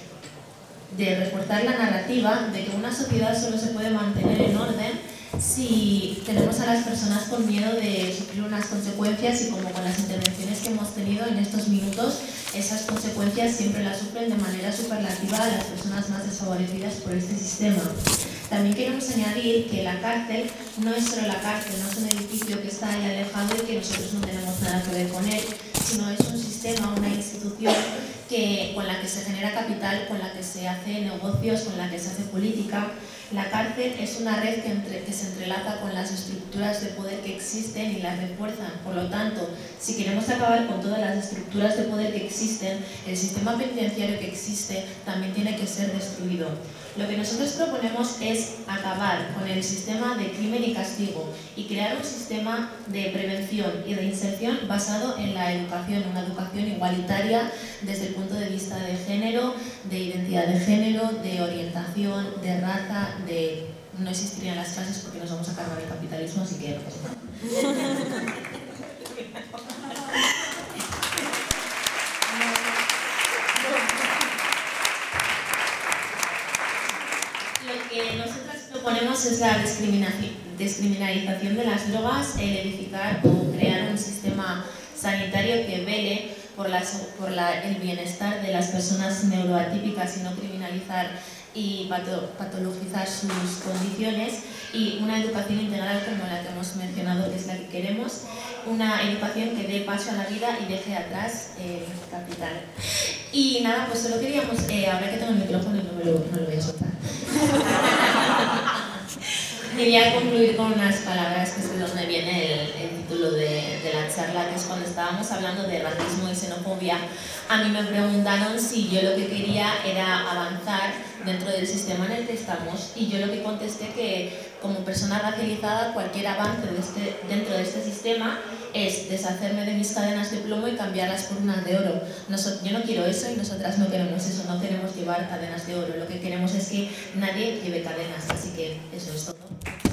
de reforzar la narrativa de que una sociedad solo se puede mantener en orden si tenemos a las personas con miedo de sufrir unas consecuencias y como con las intervenciones que hemos tenido en estos minutos, esas consecuencias siempre las sufren de manera superlativa a las personas más desfavorecidas por este sistema. También queremos añadir que la cárcel no es solo la cárcel, no es un edificio que está ahí alejado y que nosotros no tenemos nada que ver con él, sino es un sistema, una institución que, con la que se genera capital, con la que se hace negocios, con la que se hace política. La cárcel es una red que, entre, que se entrelaza con las estructuras de poder que existen y las refuerzan. Por lo tanto, si queremos acabar con todas las estructuras de poder que existen, el sistema penitenciario que existe también tiene que ser destruido. Lo que nosotros proponemos es acabar con el sistema de crimen y castigo y crear un sistema de prevención y de inserción basado en la educación, una educación igualitaria desde el punto de vista de género, de identidad de género, de orientación, de raza, de... No existirían las clases porque nos vamos a cargar el capitalismo, así que *laughs* Lo que nosotros proponemos es la descriminalización de las drogas, el edificar o crear un sistema sanitario que vele por, por el bienestar de las personas neuroatípicas y no criminalizar y patologizar sus condiciones y una educación integral como la que hemos mencionado, que es la que queremos, una educación que dé paso a la vida y deje atrás capital. Y nada, pues solo queríamos, eh, ahora que tengo el micrófono y no, me lo, no lo voy a soltar. *laughs* Quería concluir con unas palabras que es de donde viene el, el título de, de, la charla, que es cuando estábamos hablando de racismo y xenofobia. A mí me preguntaron si yo lo que quería era avanzar dentro del sistema en el que estamos y yo lo que contesté que como persona racializada cualquier avance de este, dentro de este sistema es deshacerme de mis cadenas de plomo y cambiarlas por unas de oro. Nosot yo no quiero eso y nosotras no queremos eso, no queremos llevar cadenas de oro. Lo que queremos es que nadie lleve cadenas, así que eso es todo.